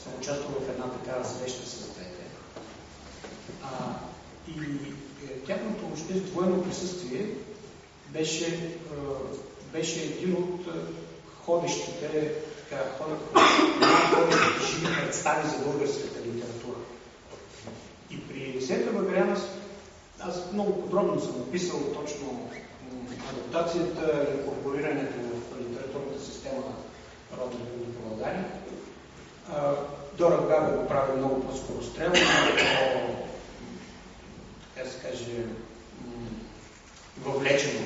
съм участвал в една такава среща с. А, и е, тяхното въобще двойно присъствие беше, беше един от ходещите така, ходещите живи представи за българската литература. И при Лисета Багряна Аз много подробно съм описал точно адаптацията, инкорпорирането в литературната система на родна в България. Дора Габе го прави много по-скорострелно, много така се каже, въвлечено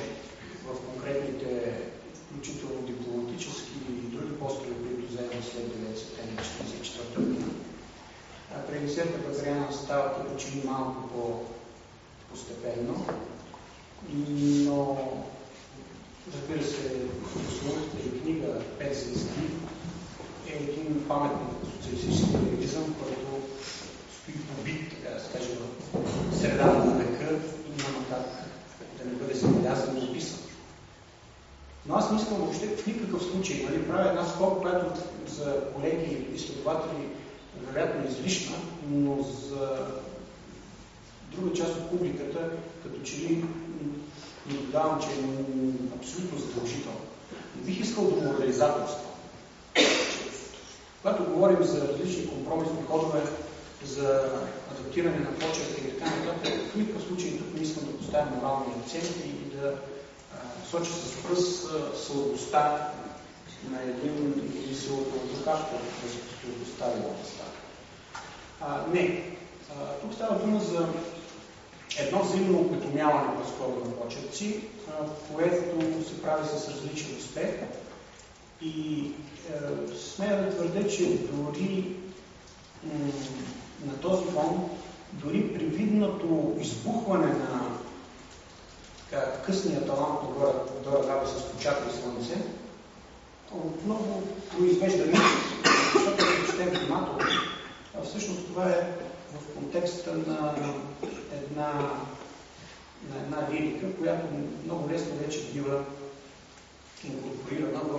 в конкретните, включително дипломатически и други постове, които взема след 9 септември 1944 година. При Елисета Базаряна става като че малко по-постепенно, но разбира се, прословутата и книга Пет звезди е един паметник на социалистическия реализъм, който стои побит, така да се каже, в средата на века и как да не бъде забелязан и описан. Но аз не искам въобще в никакъв случай, нали, правя една скоба, която за колеги изследователи вероятно излишна, но за друга част от публиката, като че ли наблюдавам, че е абсолютно задължително. Не бих искал да морализаторство. Когато говорим за различни компромисни ходове, за адаптиране на почерка и така нататък, в никакъв случай тук не искам да поставя морални акценти и да а, соча с пръст слабостта на един на друг автор да се противопостави на А, не. А, тук става дума за едно взаимно опитомяване по-скоро на почерци, което се прави с различен успех. И е, смея да твърдя, че дори на този фон, дори при видното избухване на така, късния талант на Дора, с почата и слънце, отново произвежда мисъл, защото ако четем внимателно, всъщност това е в контекста на една, на една лирика, която много лесно вече бива инкорпорирана в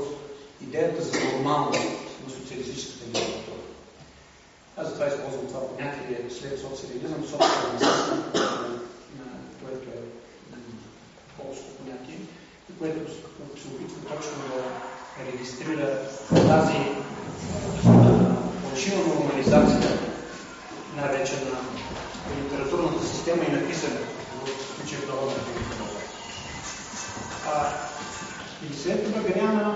идеята за нормалност на социалистическата литература. Аз затова използвам това понятие след социализъм, собствена което е полско понятие, което се опитва точно да регистрира тази фалшива нормализация, наречена литературната система и написане в случая в народната литература. И след Багряна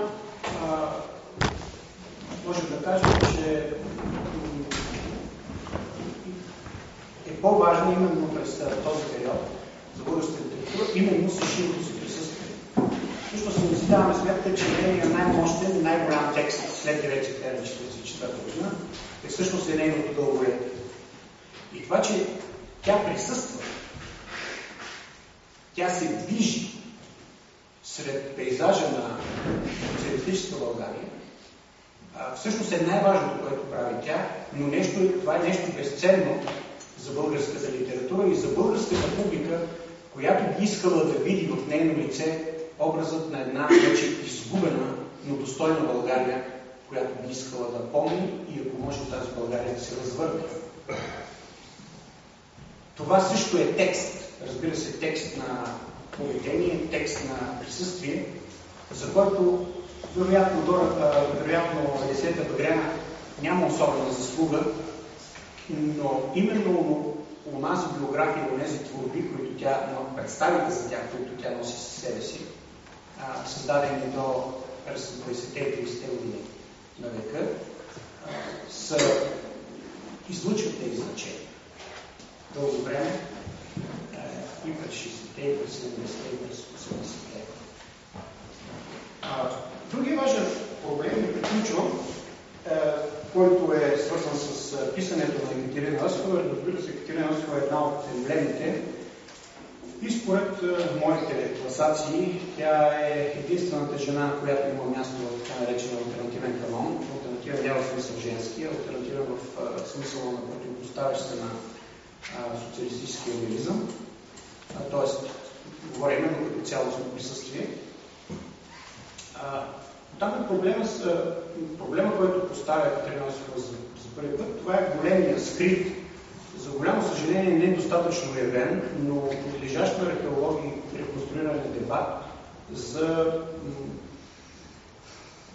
може да кажем, че е по-важно именно през този период за българската литература, именно същиното си присъствие. Всъщност не си даваме сметка, че нейният най-мощен и най-голям текст след 9 септември 1944 година е всъщност е нейното дългоете. И това, че тя присъства, тя се движи сред пейзажа на социалистическа България, всъщност е най-важното, което прави тя, но нещо, това е нещо безценно за българската литература и за българската публика, която би искала да види в нейно лице образът на една вече изгубена, но достойна България, която би искала да помни и ако може тази България да се развърне. Това също е текст, разбира се, текст на поведение, текст на присъствие, за който вероятно, вероятно Елисета Багряна няма особена заслуга, но именно онази биография, онези творби, които тя, представите за тях, които тя носи със себе си, създадени до 20-те и 30-те години на века, са излучват тези значения. Дълго време и през 60-те, и през 70-те, и през 80-те. Други важен проблем, и приключвам, който е свързан с писането на Екатерина Асова. Разбира се, Екатерина Асова е една от емблемите. И според моите класации, тя е единствената жена, която има място в така наречения альтернативен канон. Альтернативен в смисъл женски, альтернативен в смисъл на противопоставящ се на социалистическия реализъм. Тоест, говоря именно като цялостно присъствие. Там е проблема, с, проблема който поставя Катерина за, за първи път. Това е големия скрит, за голямо съжаление не е достатъчно явен, но подлежащ на археология и реконструиране дебат за,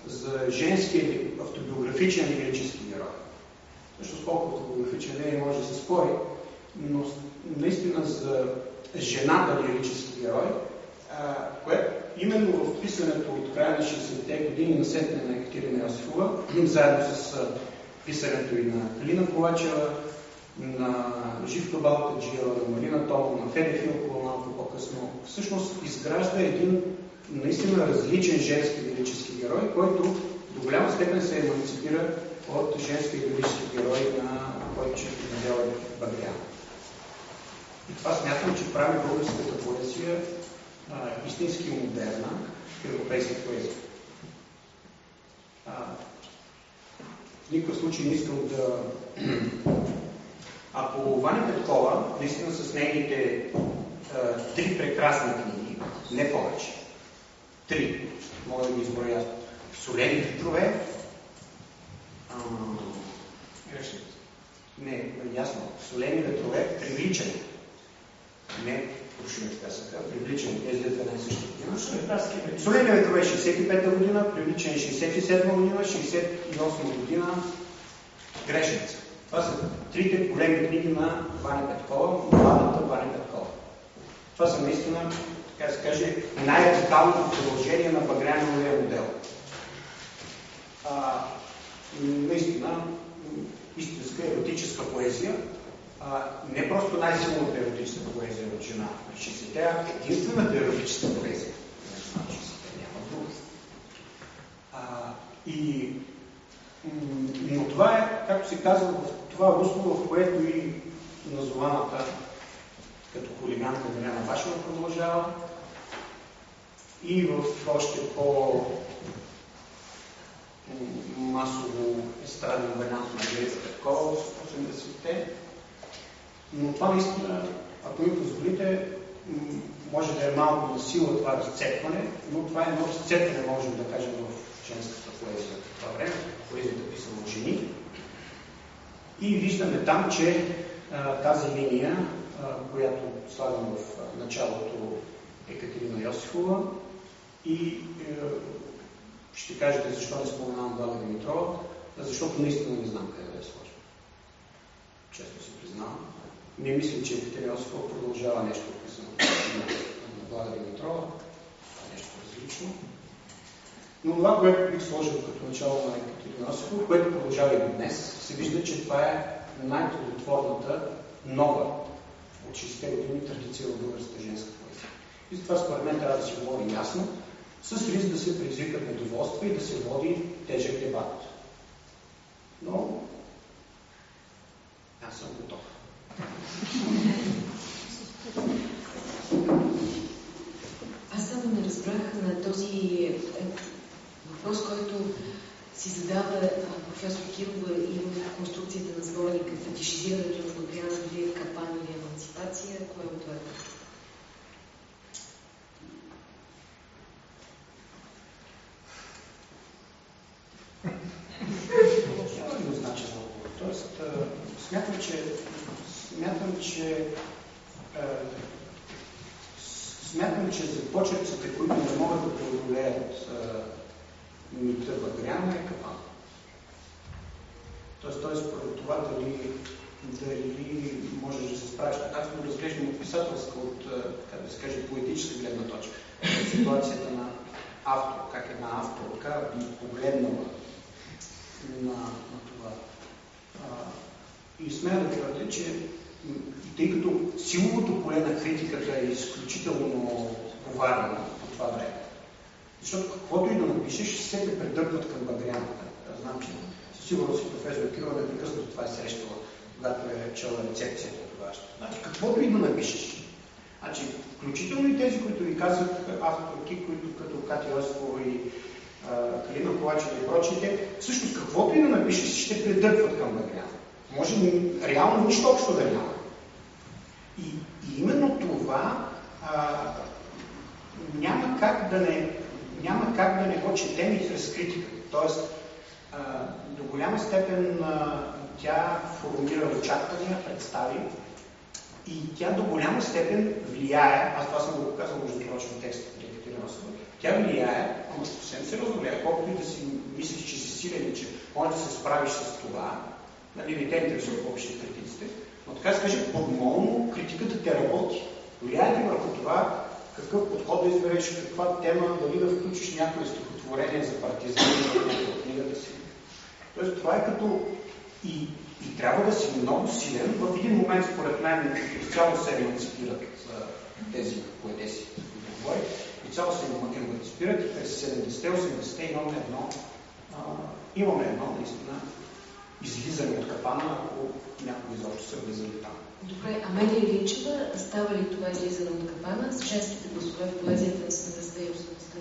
за женския автобиографичен лирически герой. Също колко автобиографичен не може да се спори, но наистина за жената лирически герой, а, което именно в писането от края на 60-те години на сетне на Екатерина Йосифова, заедно с писането и на Калина Ковачева, на Живка Балкаджиева, на Марина Томова, на Феде Филкова малко по-късно, всъщност изгражда един наистина различен женски лирически герой, който до голяма степен се еманципира от женския лирически герой на Бойчев и на Дела Багрян. И това смятам, че прави българската поезия а, истински модерна в европейска поезия. А, в никакъв случай не искам да... Ако Ваня Петкова, наистина с нейните а, три прекрасни книги, не повече, три, мога да ги изброя Солени ветрове, Грешните. не, ясно, Солени ветрове, привличане, не Крушиновски пясъка, привличане, тези две една и съща година. Швейцарски вече. Солени ветрове 65-та година, привличане 67-та година, 68-та година, Грешница. Това са трите големи книги на Ваня Петкова, младата Ваня Петкова. Това са наистина, така да се каже, най-радикалното продължение на Багряновия модел. А, наистина, истинска еротическа поезия, не просто най-силната еротическа поезия от жена на 60-те, а единствената еротическа поезия на жена на 60-те, няма друга. И, но това е, както се казва, в това русло, в което и назованата като хулиганка Миляна Вашева продължава и в още по масово естраден вариант на Греца Петкова в 80-те. Но това наистина, ако ми позволите, може да е малко на сила това разцепване, но това е едно разцепване, можем да кажем, в женската поезия в това време, поезията писана от жени. И виждаме там, че а, тази линия, а, която слагам в началото Екатерина Йосифова и е, ще кажете защо не споменавам Валя Димитрова, защото наистина не знам къде да я сложа. Често си признавам. Не мисля, че Екатерина Йосифова продължава нещо описано на, Влада Димитрова. Това е нещо различно. Но това, което бих сложил като начало на Екатерина Йосифова, което продължава и до днес, се вижда, че това е най-плодотворната нова от 60-те години традиция в българската женска поезия. И затова според мен трябва да си говори ясно, с риск да се предизвикат недоволства и да се води тежък дебат. Но аз съм готов. Аз само не разбрах на този е, въпрос, който си задава професор Кирова и в конструкцията на сборника, фетишизирането на Багряна, дали е капан или емансипация, кое от това? А, смятам, че, смятам, че а, смятам, че за почерците, които не могат да преодолеят мита Багряна е капан. Тоест, т.е. според това дали, дали можеш да се справиш. Аз го разглеждам от писателска, от, как да се каже, поетическа гледна точка. Ситуацията на автор, как една авторка би погледнала на, на това. А, и смея да твърдя, че тъй като силовото поле на критиката е изключително поварено по това време, защото каквото и да напишеш, все те предърпват към багряната. Знам, че със сигурност и професор Кирова непрекъснато това е срещала, когато е чела рецепцията тогава. Значи, каквото и да напишеш. Значи, включително и тези, които ви казах, авторки, които като Кати Йосифова и Калина Ковачева и прочите, всъщност каквото и да напишеш, ще предърпват към багряна. Може реално нищо общо да няма. И, и именно това а, няма как да не няма как да не го четем и чрез критика. Тоест, а, до голяма степен а, тя формира очаквания, представи и тя до голяма степен влияе, аз това съм го показал между прочим текста Екатерина Сова, тя влияе, ама съвсем сериозно влияе, колкото и да си мислиш, че си силен че можеш да се справиш с това, нали, не те интересува ще критиците, но така се каже, подмолно критиката те работи. влияе върху това какъв подход да избереш, каква тема, дали да включиш някое стихотворение за партизани в книгата си. Тоест това е като и, и трябва да си много силен. В един момент, според мен, изцяло се емансипират тези поетеси, които говори, изцяло се емансипират и през 70-те, 80-те имаме едно, а, имаме едно наистина излизане от капана, ако някой изобщо се влизали там. Добре, а Медия Линчева става ли това излизане от капана с женските гласове в поезията на 70 и 80-те?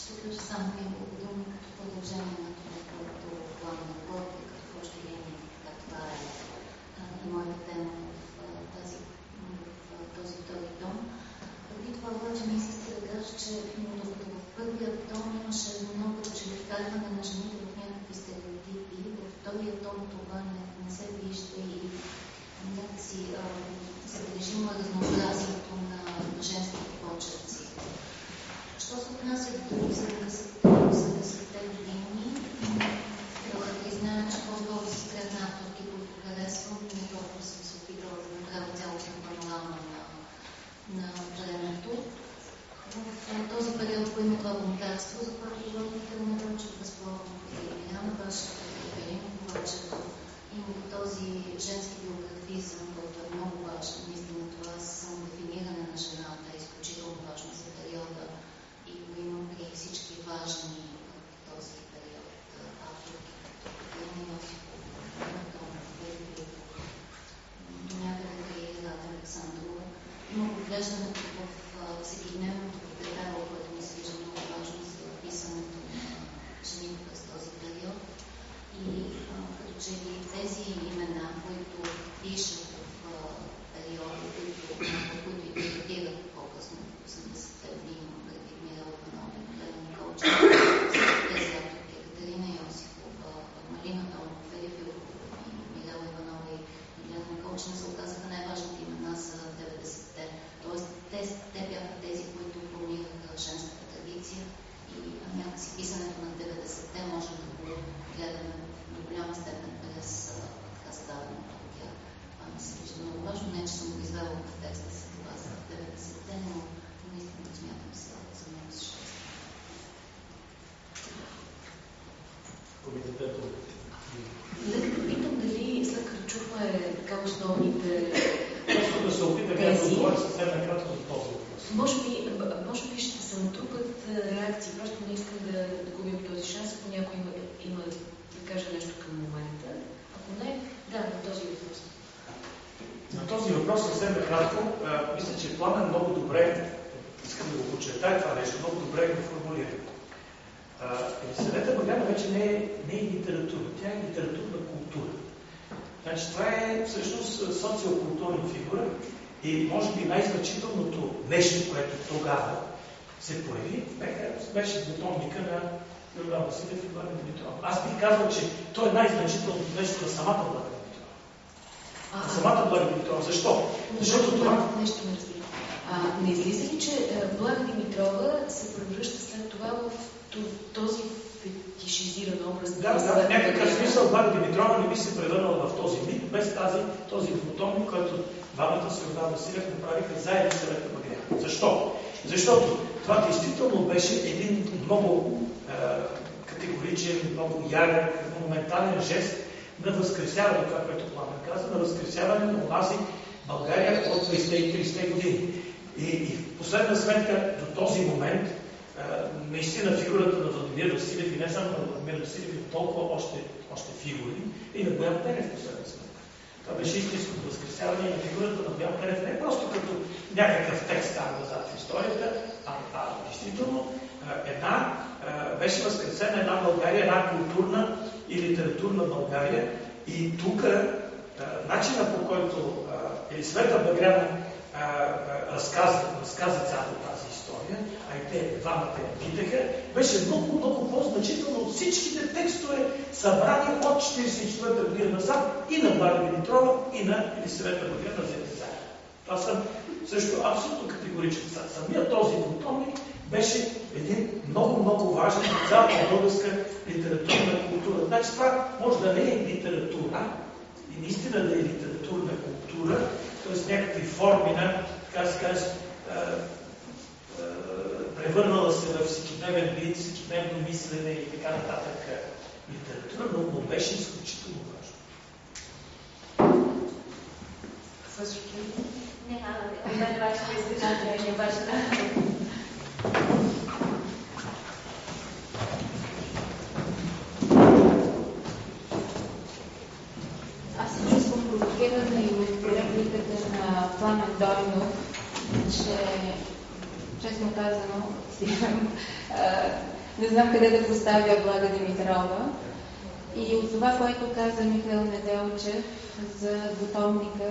Ще кажа само няколко думи като продължение на това, което плана на Бог и като поощрение. Това е моята тема в, тази, в този втори дом. Преди това обаче ми се да кажа, че докато в първия дом имаше много че вкарване на жените в втория том това не, не се вижда и някакси се режима разнообразието на, на женските почерци. Що се отнася до 70-те години, трябва да призная, че по-скоро се спрях на авторки, които харесвам, не толкова съм се опитала да направя цялостна панорама на, на времето. В този период, има това волонтерство, за което говорихте, не вече безспорно Ирина, вашето Обаче има този женски биографизъм, който е много важен. Наистина това самодефиниране на жената е изключително важно за периода и го има при всички важни в този период авторки, като Катерина Йосифова, до някъде при Рада Александрова. Има поглеждането в всекидневното детайл, което ми се вижда много важно за писането на жените през този период. И като че ли тези имена, които пишат в периоди, които, които и дебютират по-късно, в 80-те години, преди Мира Иванова, Лена Николчева, тези авторки, Катерина Йосифова, Малина Томов, Фели Филкова и Мирела Иванова и Лена Николчева се оказаха най-важните имена за 90-те. Тоест, те, те бяха тези, които формираха женската традиция и някакси писането на 90-те може да го гледаме до голяма степен през така зададеното от тях. Това ми се вижда много важно. Не, че съм го извела в текста си това за 90-те, но наистина го смятам за, за много съществено. Нека да питам дали след като чухме така основните Просто да се опитам да отговоря съвсем накратко за този въпрос. Може би, може би ще се натрупат реакции. Просто не искам да, да губим този шанс, ако някой има, има да каже нещо към момента. Ако не, да, на този въпрос. На този въпрос съвсем накратко, мисля, че плана добре, искам да го подчертая това нещо, много добре го формулира. Елисавета Багряна вече не е, не е литература, тя е литературна култура. Значи това е всъщност социокултурна фигура и може би най-значителното нещо, което тогава се появи, беше двутомника на Йордан Василев и Владимир Димитров. Аз бих казал, че то е най-значителното нещо на самата Владимир Димитров. На самата Блага Димитрова. Защо? Защото това... Нещо не. А, не излиза ли, че Блага Димитрова се превръща след това в този фетишизиран образ? Да, да, в някакъв смисъл Блага Димитрова не би се превърнала в този мит, без тази, този двутомник, който двамата с Йордан Василев направиха заедно с Елета Багряна. Защо? Защото това действително беше един много е, категоричен, много ярък, моментален жест на възкресяване, това, което Пламен каза, на възкресяване на онази България от 20 и 30 години. И, и в последна сметка до този момент е, наистина фигурата на Владимир Василев и не само на Владимир Василев, но толкова още, още фигури и на Боян Пенев в последна сметка. Това беше истинското възкресяване на фигурата на Боян Пенев не просто като някакъв текст там назад в историята, а, а действително една, беше възкресена една България, една културна и литературна България. И тук начина по който Елисвета Багряна разказа, разказа цялата тази история, а и те двамата я питаха, беше много, много по-значително от всичките текстове, събрани от 44-та година назад и на Барби Димитрова, и на Елисавета Багряна за деца. Това съм също абсолютно категоричен. Самия този двутомник беше един много, много важен за цялата българска литературна култура. Значи това може да не е литература, и наистина да е литературна култура, т.е. някакви форми на така се каже, превърнала се в всекидневен вид, всекидневно мислене и така нататък литература, но, но беше изключително важно. Също Не, а, мен вашето изказване, вашата Аз се чувствам провокирана и от репликата на Пламен Дойнов, че честно казано, не знам къде да поставя Блага Димитрова. И от това, което каза Михаил Неделчев за готовника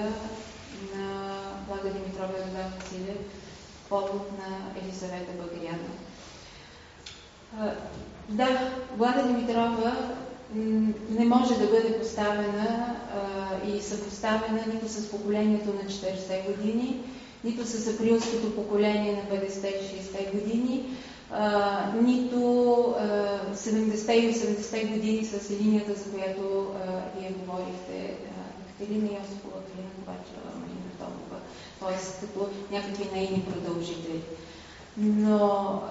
на Блага Димитрова и Лев Василев, повод на Елизавета Багряна. Да, Влада Димитрова не може да бъде поставена а, и съпоставена нито с поколението на 40 години, нито с априлското поколение на 50-60 години, а, нито 70 и 80 години с линията, за която а, вие говорихте, Екатерина Йосипова, Калина Ковачева, Марина Томова, т.е. като някакви нейни продължители. Но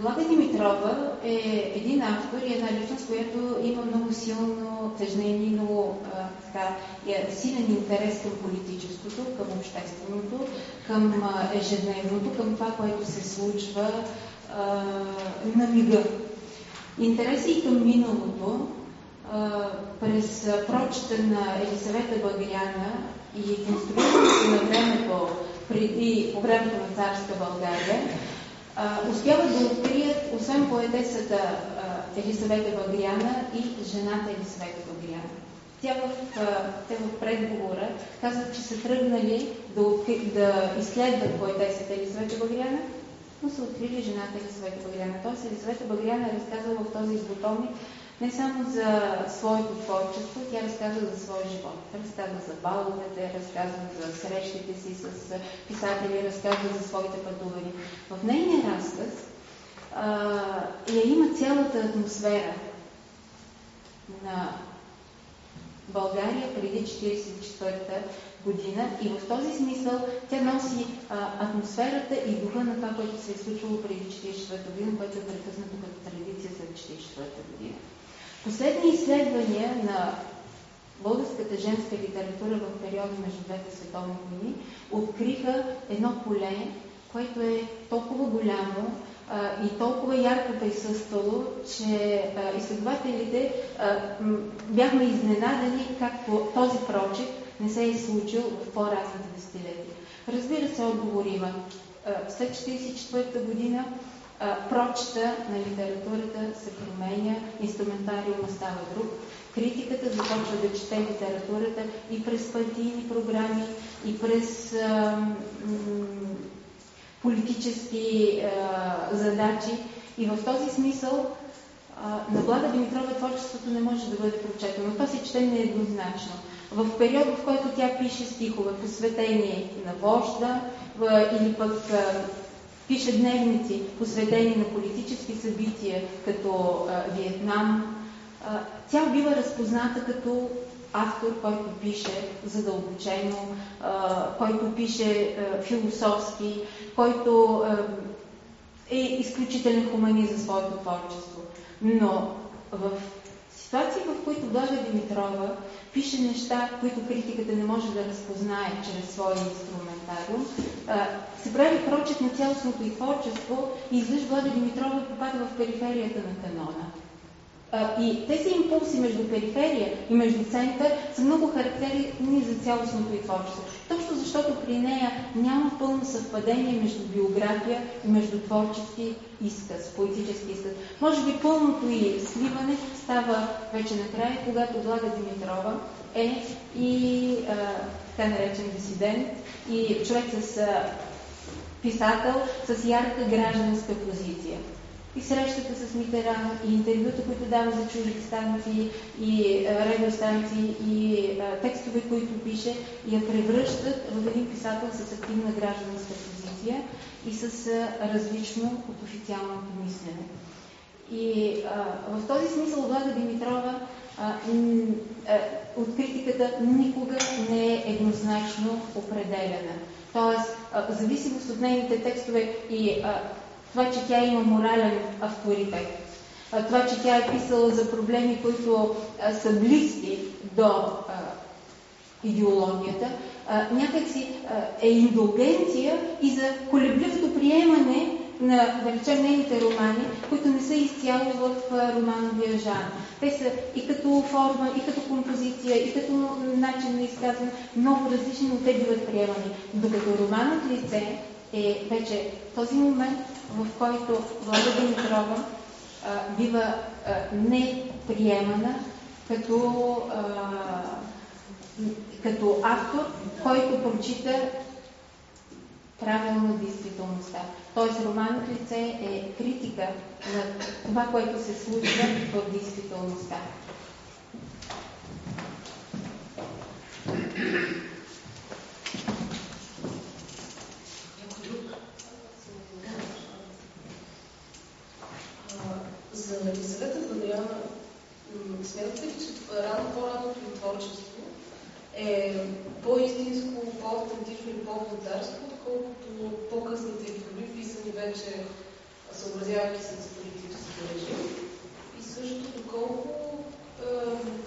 Влада Димитрова е един автор и една личност, която има много силно тежнение, много а, така, силен интерес към политическото, към общественото, към ежедневното, към това, което се случва а, на мига. Интереси и към миналото през прочета на Елисавета Багряна и конструирането на времето преди, по времето на царска България, успяват да открият, освен поетесата Елисавета Багряна и жената Елисавета Багряна. Тя в, те в предговора казват, че са тръгнали да, да изследват поетесата Елисавета Багряна, но са открили жената Елисавета Багряна. Тоест Елисавета Багряна е разказала в този изготовник не само за своето творчество, тя разказва за своя живот. Разказва за баловете, разказва за срещите си с писатели, разказва за своите пътувания. В нейния разказ а, я има цялата атмосфера на България преди 1944 година и в този смисъл тя носи а, атмосферата и духа на това, което се е случило преди 1944 година, което е прекъснато като традиция за 1944 година. Последни изследвания на българската женска литература в периода между двете световни войни откриха едно поле, което е толкова голямо а, и толкова ярко присъствало, че а, изследователите а, бяхме изненадани как този прочит не се е случил в по-разните десетилетия. Разбира се, отговор има. След 1944 година прочета на литературата се променя, инструментариума става друг, критиката започва да чете литературата и през партийни програми, и през а, политически а, задачи. И в този смисъл а, на Влада Димитрова творчеството не може да бъде прочетено. То се чете нееднозначно. В период, в който тя пише стихове, посветени на вожда, или пък Пише дневници, посветени на политически събития, като а, Виетнам. А, тя бива разпозната като автор, който пише задълбочено, а, който пише а, философски, който а, е изключителен хуманист за своето творчество. Но в ситуации, в които Блага Димитрова пише неща, които критиката не може да разпознае чрез своя инструментариум, се прави прочет на цялостното и творчество и изведнъж Влада Димитрова попада в периферията на канона. И тези импулси между периферия и между център са много характерни за цялостното и творчество. Точно защото при нея няма пълно съвпадение между биография и между творчески изказ, поетически изказ. Може би пълното и сливане става вече накрая, когато Влада Димитрова е и а, така наречен дисидент и човек с писател с ярка гражданска позиция и срещата с Митеран, и интервюта, които дава за чужди станции, и радиостанции, и а, текстове, които пише, я превръщат в един писател с активна гражданска позиция и с а, различно от официалното мислене. И а, в този смисъл Влада Димитрова а, от критиката никога не е еднозначно определена. Тоест, в зависимост от нейните текстове и а, това, че тя има морален авторитет, това, че тя е писала за проблеми, които са близки до идеологията, някакси е индулгенция и за колебливото приемане на, да речем, нейните романи, които не са изцяло в романовия жанр. Те са и като форма, и като композиция, и като начин на изказване много различни, но те биват приемани. Докато романът лице е вече този момент, в който Влада Димитрова бива неприемана като, като автор, който прочита правилно действителността. Тоест романът лице е критика на това, което се случва в действителността. За Елизавета Вадриана, смятате ли, че рано по-ранното творчество е по-истинско, по-автентично и по-волонтарско, отколкото по-късните ви писани вече съобразявайки се с политическия режим. И също доколко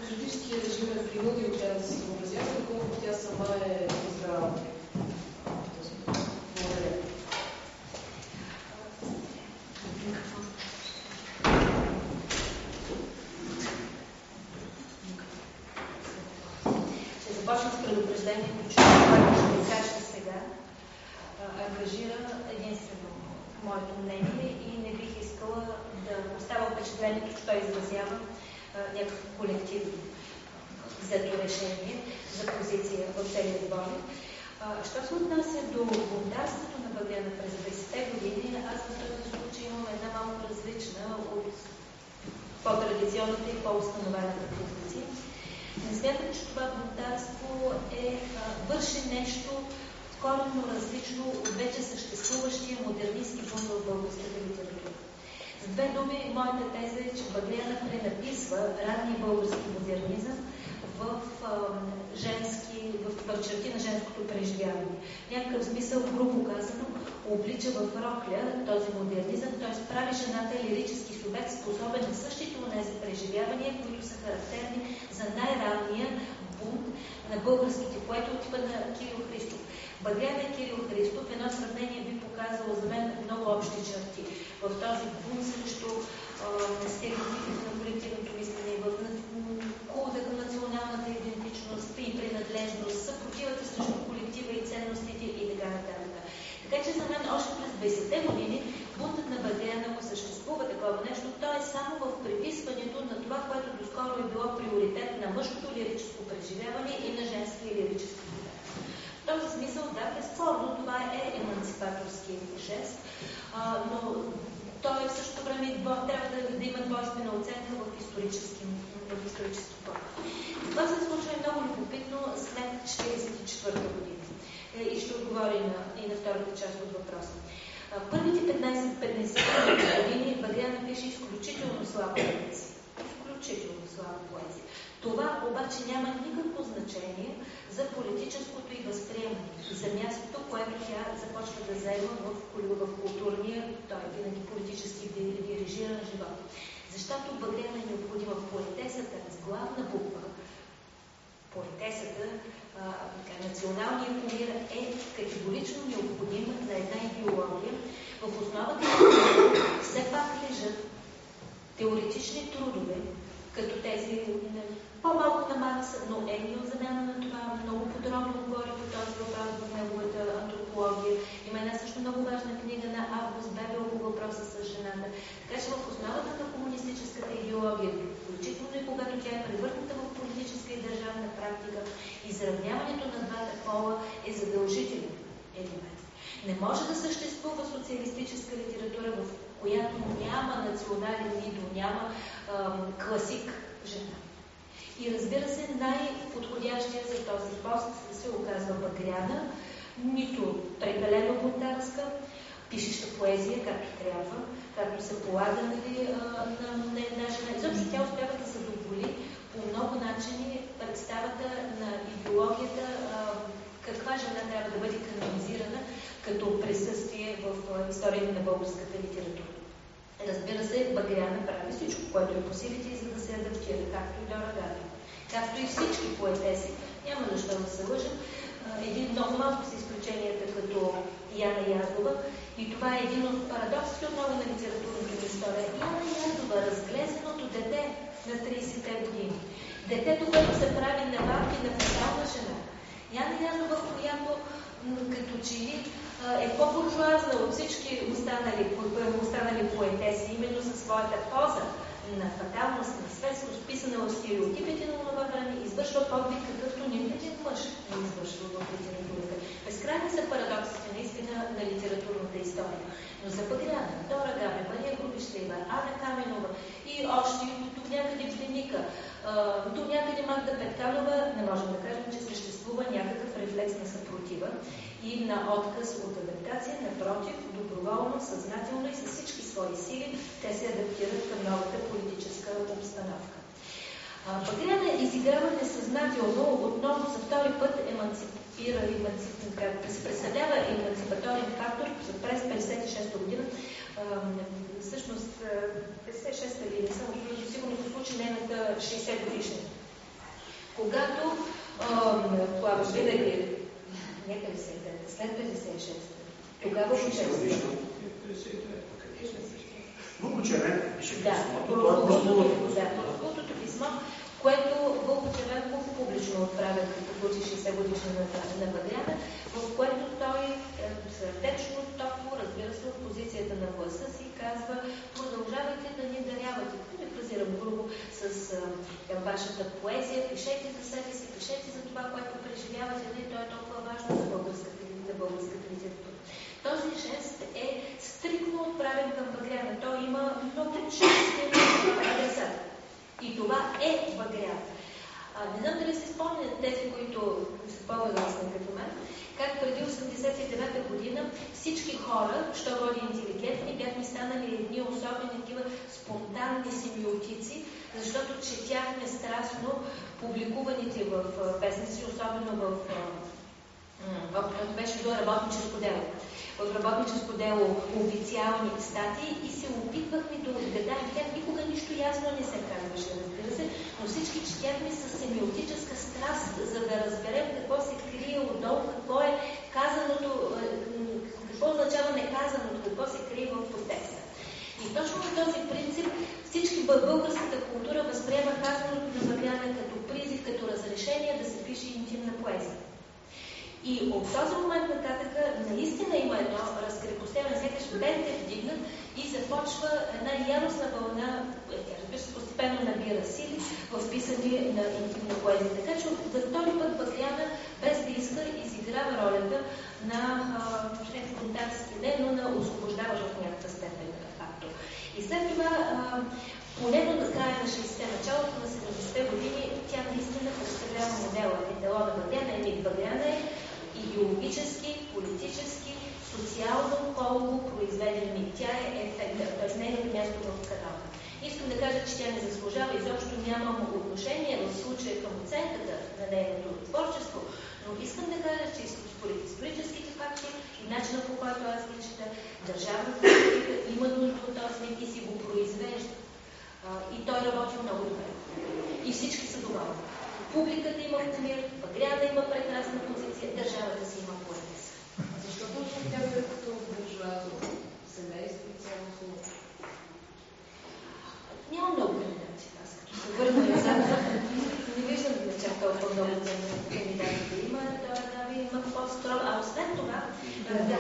политическия режим е принудил тя да се съобразява, доколко тя сама е избрала. Благодаря. Започна с предупреждението, че това, ще кажа сега, ангажира единствено моето мнение и не бих искала да остава впечатлението, че той изразява някакво колективно взето решение за позиция в целия сборник. Що се отнася до бунтарството на Багряна през 20-те години, аз в този случай имам една малко различна от по-традиционната и по-установената позиция. Не смятам, че това бунтарство е, върши нещо коренно различно от вече съществуващия модернистски бунт в българската литература. С две думи, моята теза е, че Багряна пренаписва ранния български модернизъм в, женски, в, черти на женското преживяване. Някакъв смисъл, грубо казано, облича в рокля този модернизъм, т.е. прави жената лирически субект, способен на същите тези преживявания, които са характерни за най-ранния бунт на българските поети от типа на Кирил Христов. Багряна Кирил Христов, едно сравнение би показало за мен много общи черти. В този бунт срещу стереотипите на колективното мислене, в култа към националната идентичност и принадлежност, съпротивата срещу колектива и ценностите и така нататък. Така че за мен още през 20-те години бунтът на Багряна, ако съществува такова нещо, то е само в приписването на това, което доскоро е било приоритет на мъжкото лирическо преживяване и на женския лирически В този смисъл, да, безспорно, това е емансипаторски жест, а, но той в същото време трябва да, да има двойствена оценка в исторически, в исторически. Това се случва много любопитно след 1944 година. Е, и ще отговоря и на, и на втората част от въпроса. Първите 15-50 години Багряна пише изключително слаба поезия. Изключително слаба поезия. Това обаче няма никакво значение за политическото и възприемане, за мястото, което тя започва да заема в, в културния, той е винаги политически дирижиран живот. Защото Багряна е необходима поетесата с главна буква, поетесата, националния кумир е категорично необходим за една идеология, в основата на все пак лежат теоретични трудове, като тези по-малко на Маркс, но Емил замяна на това много подробно говори по този въпрос в неговата антропология. Има една също много важна книга на Август Бебел по въпроса с жената. Така че в основата на комунистическата идеология, включително и когато тя е превърната в политическа и държавна практика, изравняването на двата пола е задължителен елемент. Не може да съществува социалистическа литература, в която няма национален идол, няма ам, класик жена. И разбира се, най-подходящия за този пост се оказва Багряна, нито прекалено бунтарска, пишеща поезия, както трябва, както се полага на, на една жена. Изобщо тя успява да много начини представата на идеологията каква жена трябва да бъде канонизирана като присъствие в историята на българската литература. Разбира се, Багряна прави всичко, което е по силите, за да се адаптира, както и Дора Габи. Както и всички поетеси, няма защо да се лъжим, един много малко с изключенията като Яна Язова. И това е един от парадоксите отново на литературната история. Яна Язова, разглезеното дете на 30-те години. Детето, което се прави на варки на фатална жена. Яна Язова, която като че ли е по-буржуазна от всички останали, останали поетеси, именно със своята поза на фаталност, на светскост, писана в стереотипите на това време, извършва подвиг, какъвто нито един мъж не извършва в литературата. Безкрайни са парадоксите наистина на литературната история. Но за Багряна, Дора Габе, Мария Грубищева, Ана Каменова и още тук някъде Бленика, до някъде Магда Петканова, не можем да кажем, че съществува някакъв рефлекс на съпротива и на отказ от адаптация. Напротив, доброволно, съзнателно и с всички свои сили те се адаптират към новата политическа обстановка. Багряна изиграва несъзнателно отново за втори път емансипира, се представлява емансипаторен фактор през 56 година. Всъщност 56-та или не съм сигурно по случай нейната 60 годишна. Когато Плаваш винаги не 59 след 56 Тогава го чества. Много червен пише да, Прословутото писмо, което Вълко Червенков публично отправя като случи 60 годишна на Багряна, в което той е, сърдечно, топло, разбира се, от позицията на гласа си, казва продължавайте да ни дарявате. Не фразирам грубо с а, вашата поезия, пишете за себе си, пишете за това, което преживявате, не то е толкова важно за българската, за българската литература. Този жест е стрикно отправен към Багряна. Той има много чести адреса. И това е Багряна. Не знам дали си спомнят тези, които са по-възрастни като мен, как преди 89 година всички хора, що роди интелигентни, бяхме станали едни особени такива спонтанни семиотици, защото четяхме страстно публикуваните в вестници, особено в беше до работническо дело. В работническо дело официални статии и се опитвахме да отгадаем. Ясно не се казваше, разбира се, но всички четяхме с семиотическа страст, за да разберем какво се крие отдолу, какво е казаното, какво означава неказаното, какво се крие в подтекста. И точно на този принцип всички българската култура възприема казаното на Мавляна като призив, като разрешение да се пише интимна поезия. И от този момент нататък наистина има едно разкрепостяване, сякаш бедите вдигнат и започва една яростна вълна, тя разбира постепенно набира сили в писане на интимна поезия. Така че за втори път Бакляна, без да иска, изиграва ролята на фронтански не, но на освобождаващ в някаква степен фактор. И след това поне до края на 60-те, началото на 70-те години, тя наистина представлява модела. Еталона Багряна, Емит Багряна е идеологически, политически, социално, полово произведен. Тя е ефект, т.е. нейното място в канала. Искам да кажа, че тя не заслужава, изобщо нямам отношение в случая към оценката на нейното творчество, но искам да кажа, че според историческите факти и начина по който аз ги чета, държавната политика има нужда от този мит и си го произвежда. и той работи много добре. И всички са доволни. Публиката има помир, Багряна има прекрасна позиция, държавата си има. Защото тя бе като буржуазно семейство и цялостно? Няма много кандидати. Аз като се върна назад, не виждам да чак толкова много кандидати да има. Да, има по-строго. А освен това, да,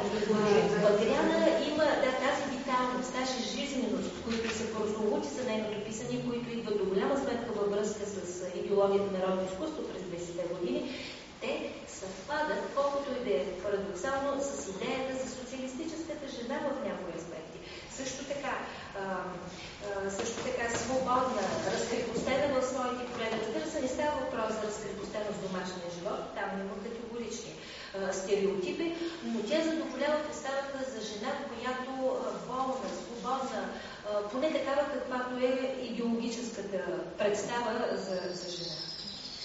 Багряна има да, тази виталност, тази жизненост, които са прословути за нейното писане, които идват до голяма сметка във връзка с идеологията на народно изкуство през 20-те години, те съвпадат, колкото и да е парадоксално, с идеята за социалистическата жена в някои аспекти. Също така, а, а, също така свободна, разкрепостена в своите прояви. Разбира се, не става въпрос за разкрепостена в домашния живот, там има категорични стереотипи, но тя задоволява представата за жена, която волна, свободна, поне такава каквато е идеологическата представа за, за жена.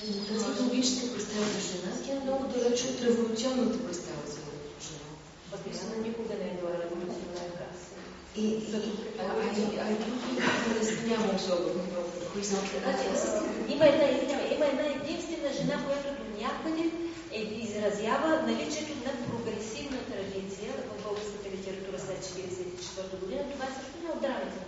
Тази митологичната представа за жена, тя е много далеч от революционната представа за жена. Бадрина никога не е била революционерка. И, и, а, и, други няма особено много има една, има една единствена жена, която до някъде е, изразява наличието на прогресивна традиция в българската литература след 1944 година. Това е също не от драмите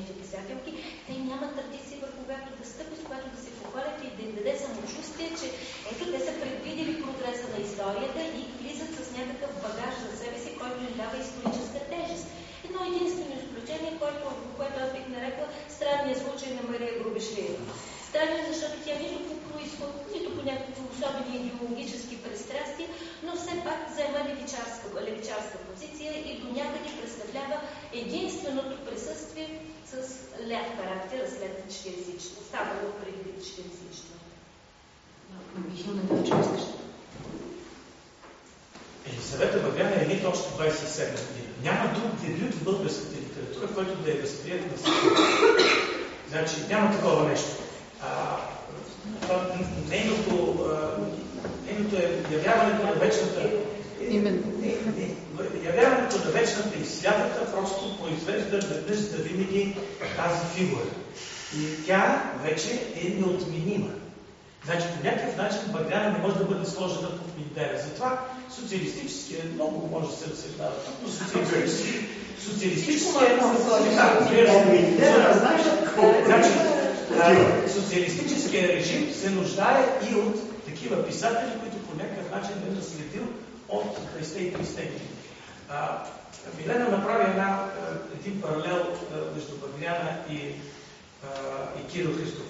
на жените писателки. Те нямат традиция върху която да стъпи, с която да се похвалят и да им даде самочувствие, че ето те са предвидели прогреса на историята и влизат с някакъв багаж за себе си, който им дава историческа тежест. Едно единствено изключение, което, което аз бих нарекла странния случай на Мария Грубешлиева. Странен, защото тя нито по происход, нито по някакви особени идеологически пристрастия, но все пак взема левичарска, левичарска позиция и до някъде представлява единственото присъствие с ляв характер след 44. Ставало преди 44. Михаил Недалчев искаш Елисавета Багряна е нито още 27 година. Няма друг дебют в българската литература, който да е възприят на всички. Значи няма такова нещо. А, нейното, нейното е явяването на вечната Именно. Явяването на вечната и святата просто произвежда веднъж за винаги тази фигура. И тя вече е неотменима. Значи по някакъв начин Багряна не може да бъде сложена под Миндера. Затова социалистическия, много може да се разсъждава, но социалистически, социалистическия, значи, социалистическия режим се нуждае и от такива писатели, които по някакъв начин е наследил от 20 и 30 години. Милена направи една, един паралел между Багряна и, и Кирил Христов.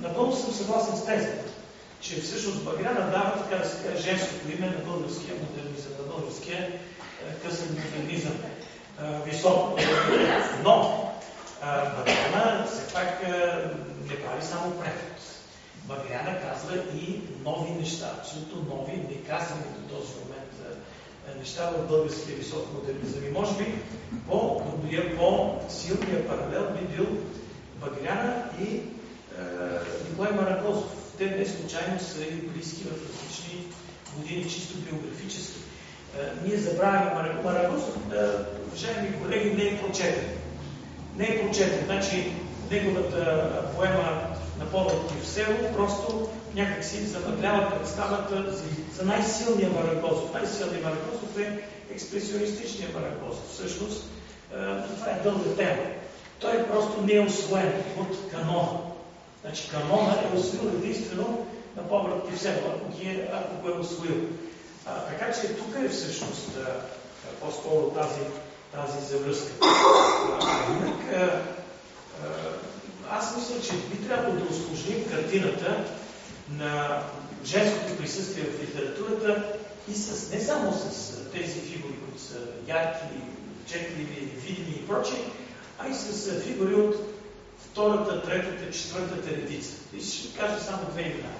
Напълно съм съгласен с тези, че всъщност Багряна дава, така да се каже, женското име на българския модернизъм, на българския късен модернизъм. Високо. Но Багряна все пак не прави само преход. Багряна казва и нови неща, абсолютно нови, неказани до този момент неща в българския висок модернизъм. И може би по-добрия, по-силния паралел би бил Багряна и е, Николай Маракозов. Те не случайно са и близки в различни години, чисто биографически. Е, ние забравяме Маракозов, е, уважаеми колеги, не е прочетен. Не е прочетен. Значи, неговата поема на повод в село, просто някак си замъглява представата за, най-силния Марагозов. Най-силният Марагозов е експресионистичният Марагозов. Всъщност, е, това е дълга тема. Той просто не е освоен от канона. Значи канона е освоил единствено на повод в село, ако, ги е, ако го е освоил. А, така че тук е всъщност по-скоро тази, тази завръзка. А, инак, а, аз мисля, че би трябвало да усложним картината на женското присъствие в литературата и с, не само с тези фигури, които са ярки, четливи, видими и прочие, а и с фигури от втората, третата, четвъртата редица. И ще кажа само две имена.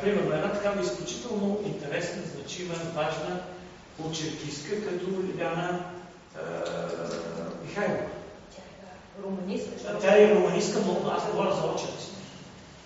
Примерно, една такава изключително интересна, значима, важна очеркистка, като Лиляна Михайлова. Руманистка. Тя е руманистка, но аз говоря за очерци.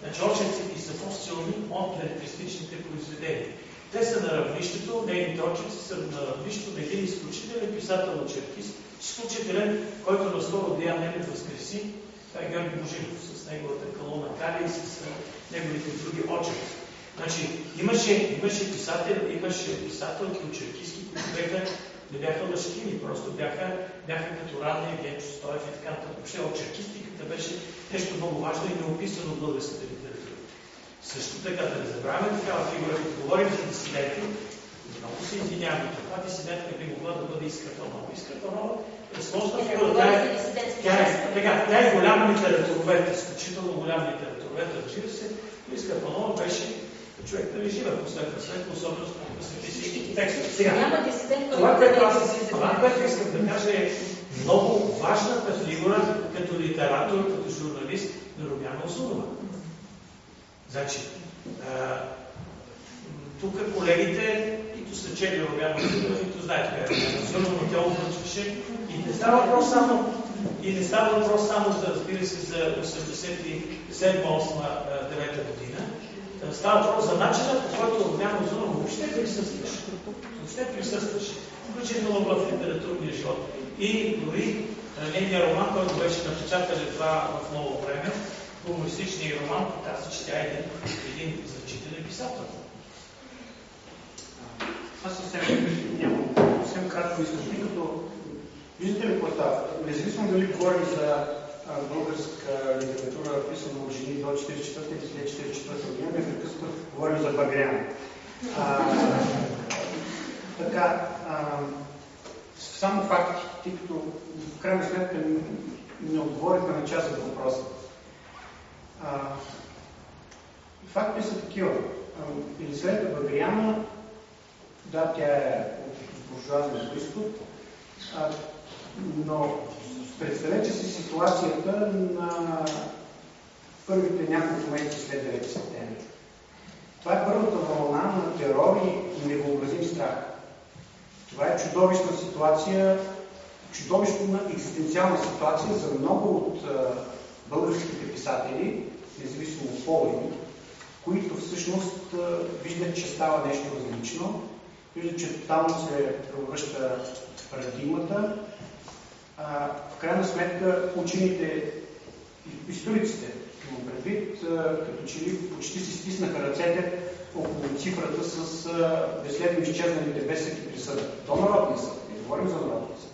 Значи очерците са по-силни от лингвистичните произведения. Те са на равнището, нейните очерци са на равнището на един изключителен писател очеркист, изключителен, който наскоро Деян Ненев възкреси, това е Георги Божинов, с неговата калона Кали и с неговите други очерци. Значи, имаше, имаше писател, имаше писателки, очеркистки, които бяха не бяха лъжкини, просто бяха, бяха като ранния Генчо Стоев и така нататък. Въобще очеркистиката беше нещо много важно и неописано в българската литература. Също така, да не забравяме такава фигура, като говорим за дисиденти, много се извинявам, това дисидентка би могла да бъде Искра Панова. Искра Панова е сложна фигура. Тя е, тя, е, така, тя е голям литературовед, изключително голям литературовед, разбира се, но Искра Панова беше човек ви жива последна след, особено текстове. Сега, това, което аз това, което искам да кажа е много важната фигура като литератор, като журналист на Румяна Озунова. Значи, тук колегите, които са чели Румяна Озунова, които знаят как е Румяна Озунова, но тя обръчваше и не става въпрос само И не става въпрос само за, разбира се, за 87-8-9 година. Става въпрос за начина, по който няма зона въобще присъстваш. Въобще присъстваш, включително в литературния живот. И дори нейният роман, който беше напечатали това в ново време, хумористичния роман, показва, че тя е един, един значителен писател. Аз съвсем нямам съвсем кратко изказване, като виждате ли какво? Независимо дали говорим за българска литература, писана от жени до 44 или след 44 година, непрекъснато говорим за Багряна. така, а, само факти, тъй като в крайна сметка не отговорихме на част от въпроса. факти са такива. Елисавета Багряна да, тя е от буржуазния происход, но представете си ситуацията на първите няколко месеца след 9 септември. Това е първата вълна на терор и невообразим страх. Това е чудовищна ситуация, чудовищна екзистенциална ситуация за много от българските писатели, независимо от пола които всъщност виждат, че става нещо различно Вижда, че тотално се превръща парадигмата. А, в крайна сметка учените, историците, имам предвид, като че ли почти си стиснаха ръцете около цифрата с безследно изчезналите без всеки присъда. До народния съд, не говорим за народния съд.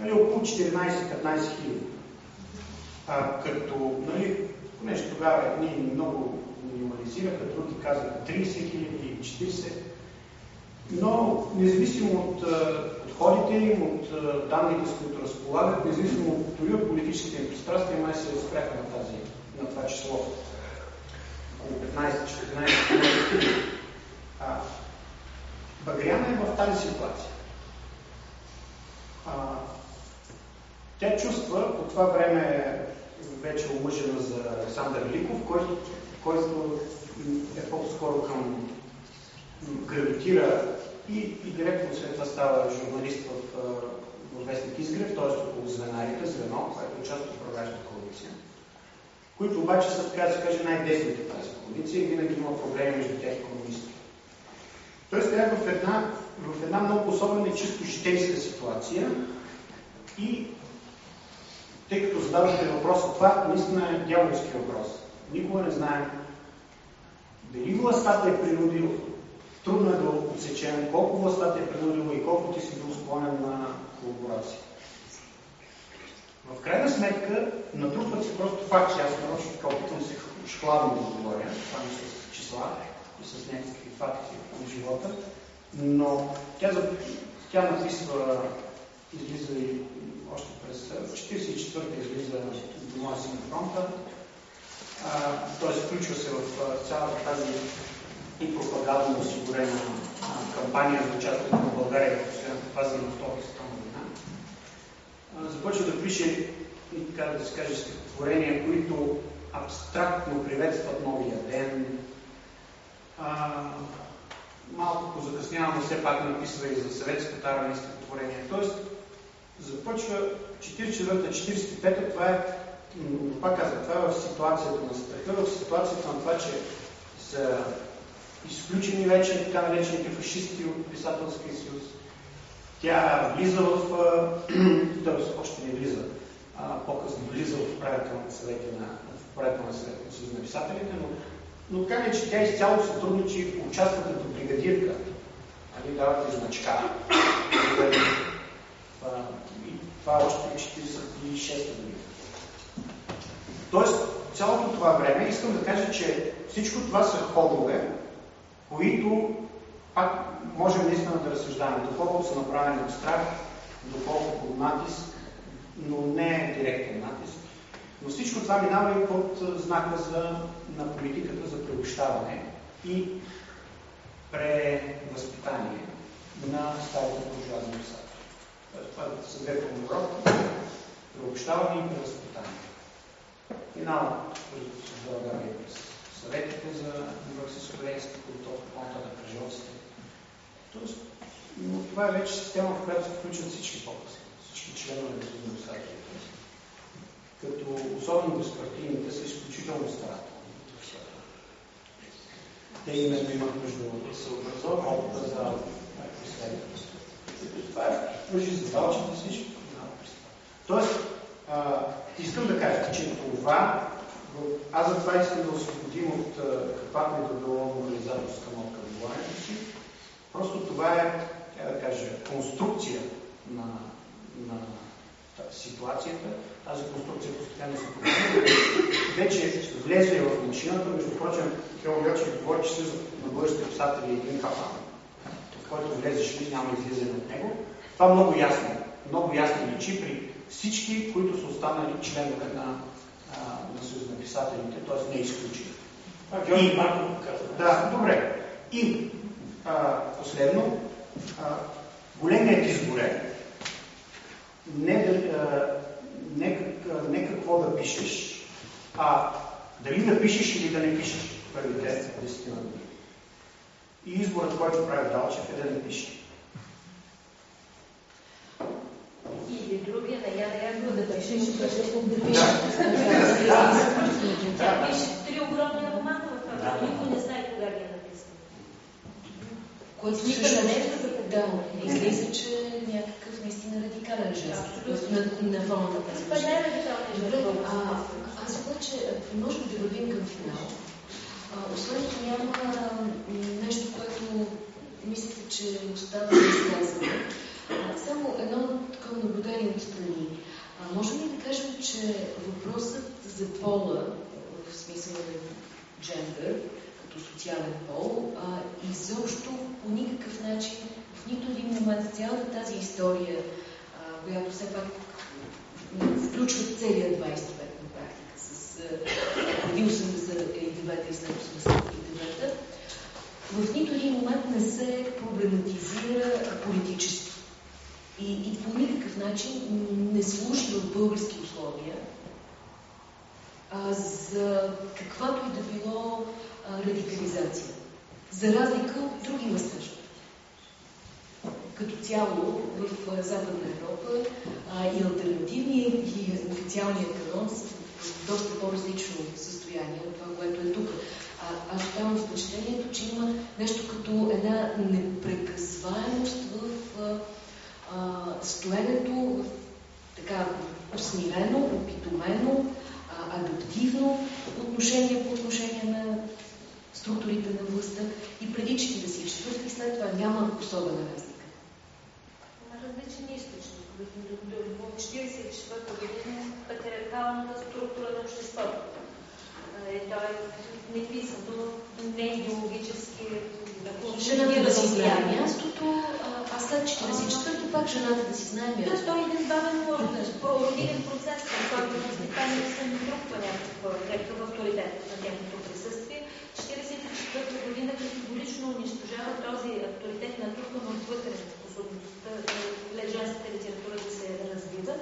Нали, около 14-15 хиляди. Като, нали, понеже тогава ние много минимализираха, други казаха 30 хиляди, 40. Но независимо от подходите им, от данните, с които разполагат, независимо дори от политическите им пристрастия, май се спряха на, тази, на това число. Около 15-14 хиляди. Багряна е в тази ситуация. А, тя чувства, по това време вече омъжена за Александър Ликов, който който е по-скоро към гравитира и, и директно след това става журналист в, в вестник Изгрев, т.е. около звенарите, звено, което е част от управляващата коалиция, които обаче са, така да се каже, най-десните тази коалиция и винаги има проблеми между тях и комунисти. Тоест тя е в една, в една много особена и чисто житейска ситуация и тъй като задавате въпроса, това наистина е дяволски въпрос. Никога не знаем дали властта е принудила. Трудно е да отсечем колко властта те е принудила и колко ти си бил склонен на колаборация. В крайна сметка, натрупват се просто факти. Аз нарочно така опитвам се шкладно да говоря, само с числа и с някакви факти от живота. Но тя, тя написва, излиза и още през 44-та излиза Дома си на фронта, т.е. включва се в цялата тази и пропагандно осигурена кампания за участието на България в последната фаза на Втората световна война. Започва да пише и така да се каже стихотворения, които абстрактно приветстват новия ден. А, малко позакъснявам, но все пак написва и за съветската армия стихотворение. Тоест, започва 44-та, 45-та, това е пак казвам, това е в ситуацията на страха, в ситуацията на това, че са изключени вече така наречените фашисти от Писателския съюз. Тя влиза в... т.е. още не влиза, по-късно влиза в управителните съвети на, в управителния съвет на Съюз на писателите, но, но така не, че тя изцяло сътрудничи, участва като бригадирка. Али, давате значка. Това, това още 46 година. Тоест, цялото това време искам да кажа, че всичко това са ходове, които пак можем наистина да разсъждаваме, доколко са направени от страх, доколко под натиск, но не директен натиск. Но всичко това минава и под знака за, на политиката за преобщаване и превъзпитание на старите буржуазни писатели. Това са две формулировки – преобщаване и превъзпитание. Минава в България през съветите за марксистско-ленинска култура, по-нататък през Тоест, но това е вече система, в която се включват всички по всички членове на на писателите, като особено безпартийните са изключително старателни. Те именно имат нужда да се образоват опита за изследване. Това е въжи за далчите всички. Тоест, а, искам да кажа, че това, аз за това искам да освободим от каквато и да било морализаторска нотка в говоренето си. Просто това е, да кажа, конструкция на, на ситуацията. Тази конструкция постоянно се променя. Вече влезе в машината, между прочим, Хео Йочев говори, че на българските писатели е един капан, в който влезеш ли, няма излизане от него. Това много ясно, много ясно личи при всички, които са останали членове на, на Съюз на писателите, т.е. не изключени. Това Георги Марков каза. Да, добре. И а, последно, а, големият избор е не, а, не, не какво да пишеш, а дали да пишеш или да не пишеш първите 10 години. И изборът, който прави Далчев е да не пише. Или другия, на я да я да пишеш, да Тя пише три огромни романа в това. Никой не знае кога ги е написал. Което също не е да, излиза, че е някакъв наистина радикален жест. На, на фона на тази Това не е радикален жест. Аз обаче, може би да вървим към финал. Освен това няма нещо, което мислите, че остава да изказване. Само едно такова наблюдение от страни. А, можем ли да кажем, че въпросът за пола, в смисъл на джендър, като социален пол, а, изобщо по никакъв начин, в нито един момент цялата тази история, а, която все пак включва целият 20 век на практика, с преди 89 и след 89 в нито един момент не се проблематизира политически и, и по никакъв начин не служи в български условия а, за каквато и да било а, радикализация. За разлика от други места. Като цяло в Западна Европа а, и альтернативния и официалния канон са в доста по-различно състояние от това, което е тук. Аз оставам впечатлението, че има нещо като една непрекъсваемост в а, стоенето така усмирено, опитомено, адаптивно отношение по отношение на структурите на властта и преди 44 и след това няма особена разлика. Различен източник. В 44 година патриархалната структура на обществото. Е, той е неписано, не идеологически Жената да си знае мястото, а след 44-то пак жената да си знае мястото. Тоест, той е един бавен родилен процес, в който възпитанието се натрупва някакъв авторитет на тяхното присъствие. 44-та година категорично унищожава този авторитет натрупан от вътре способността на женската литература да се развива,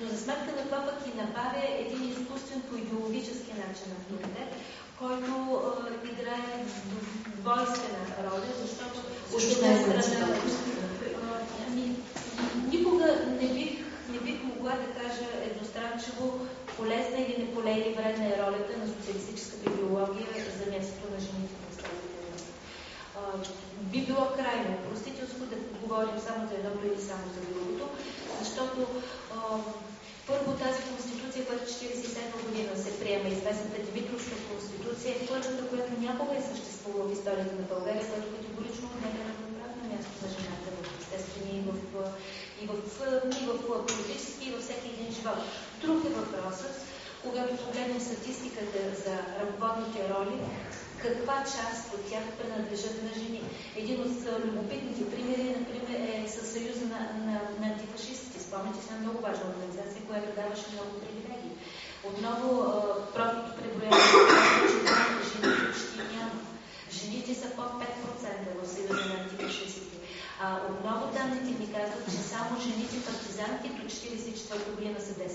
но за сметка на това пък и набавя един изкуствен по идеологически начин авторитет, който играе двойствена роля, защото от една страна ами, никога не бих, не бих могла да кажа едностранчиво полезна или неполезна вредна е ролята на социалистическата идеология за мястото на жените в би било крайно простителство да говорим само за едното или само за другото, защото първо тази конституция, която 1947 година се приема, известната Димитровска конституция, е първата, която някога е съществувала в историята на България, която категорично отнема равноправно място на жената в обществения и в, и в, и в политически, и във всеки един живот. Друг е въпросът, когато погледнем статистиката за ръководните роли, каква част от тях принадлежат на жени. Един от любопитните примери, например, е със Съюза на, на, на антифашистите. Спомняте се на много важна организация, която даваше много привилегии. Отново, простото преброяване, че жените почти няма. Жените са под 5% в Съюза на антифашистите. А, отново данните ни казват, че само жените партизанки до 1944 година са 10%.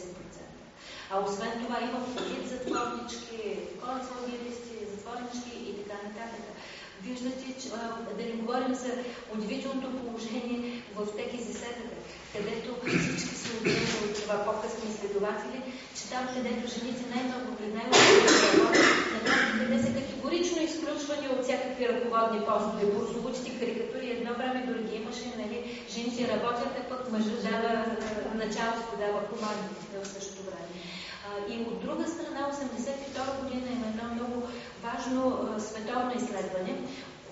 А освен това има полит затворнички, концлагеристи, затворнички и така нататък. Виждате, че, да не говорим за удивителното положение в теки засетата, където всички се от това по-късни изследователи, че там, където жените най-много най-много на практика те са категорично изключвани от всякакви ръководни постове. Бурзовучти карикатури едно време дори ги имаше, нали, жените работят, а пък мъжът дава началство, дава командите в същото време. И от друга страна, 1982 година има едно много важно световно изследване,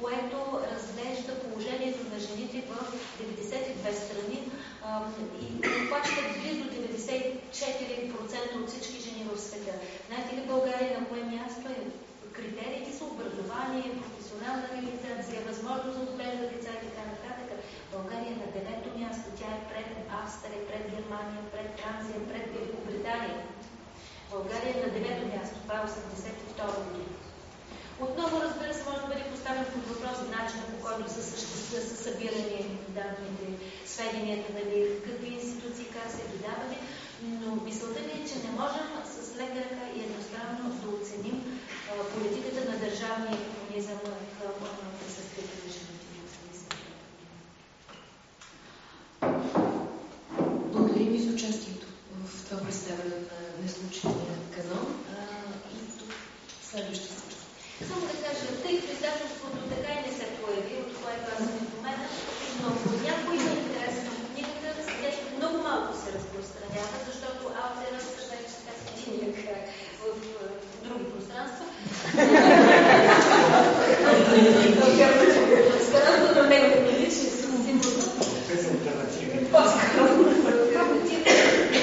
което разглежда положението на жените в 92 страни и обхваща близо 94% от всички жени в света. Знаете ли България на кое място е? Критериите са образование, професионална реализация, възможност за отглежда деца и така нататък. България е на девето място. Тя е пред Австрия, пред Германия, пред Франция, пред Великобритания. България е на девето място. Това е 82 година. Отново, разбира се, може да бъде поставен под въпрос начина по който са, са събирани данните, сведенията, нали, какви институции как се додавали, но мисълта ми е, че не можем с лека ръка и едностранно да оценим а, политиката на държавния комунизъм към присъствието на. Благодарим ви за участието в това представяне на неслучения канон. и тук следващия само да кажа, тъй като издателството така и не се появи, от което аз не помена, но ако някой има интерес към книгата, нещо много малко се разпространява, защото авторът вече така се чиняк в, в други пространства. Скарато на него не личи със сигурност. По-скоро.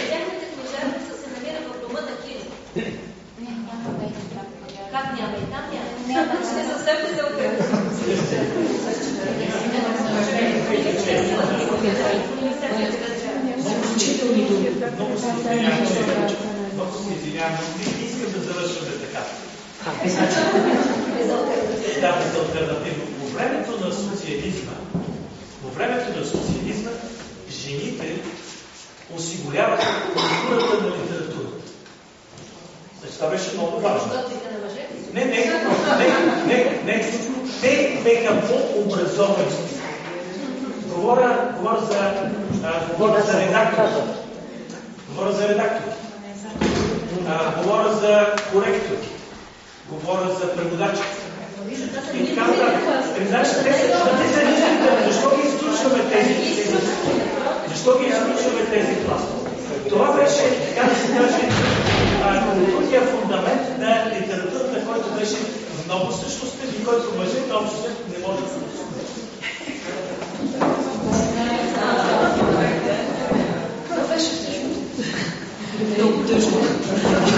Тяхната книжарница се намира в дома на Киро. Как няма? И там няма. Ще съвсем не се Заключителни думи. Много се извинявам, че много се извинявам, но не искам да завършваме така. Да. По времето на социализма, по времето на социализма, жените осигуряваха културата на литературата. Значи това беше много важно. Не, не, не, не, не. Те беха по-образовани. Говоря, говоря за, а, говоря за редактор. Говоря за редактор. А, говоря за коректор. Говоря за преводачи. И така нататък. Значи, те са Защо ги изключваме тези? Защо ги изключваме тези класове? Това беше, така да се каже, културния фундамент на литературата, който беше много същностен и който мъжете общо не може да се Това беше всъщност много тъжно.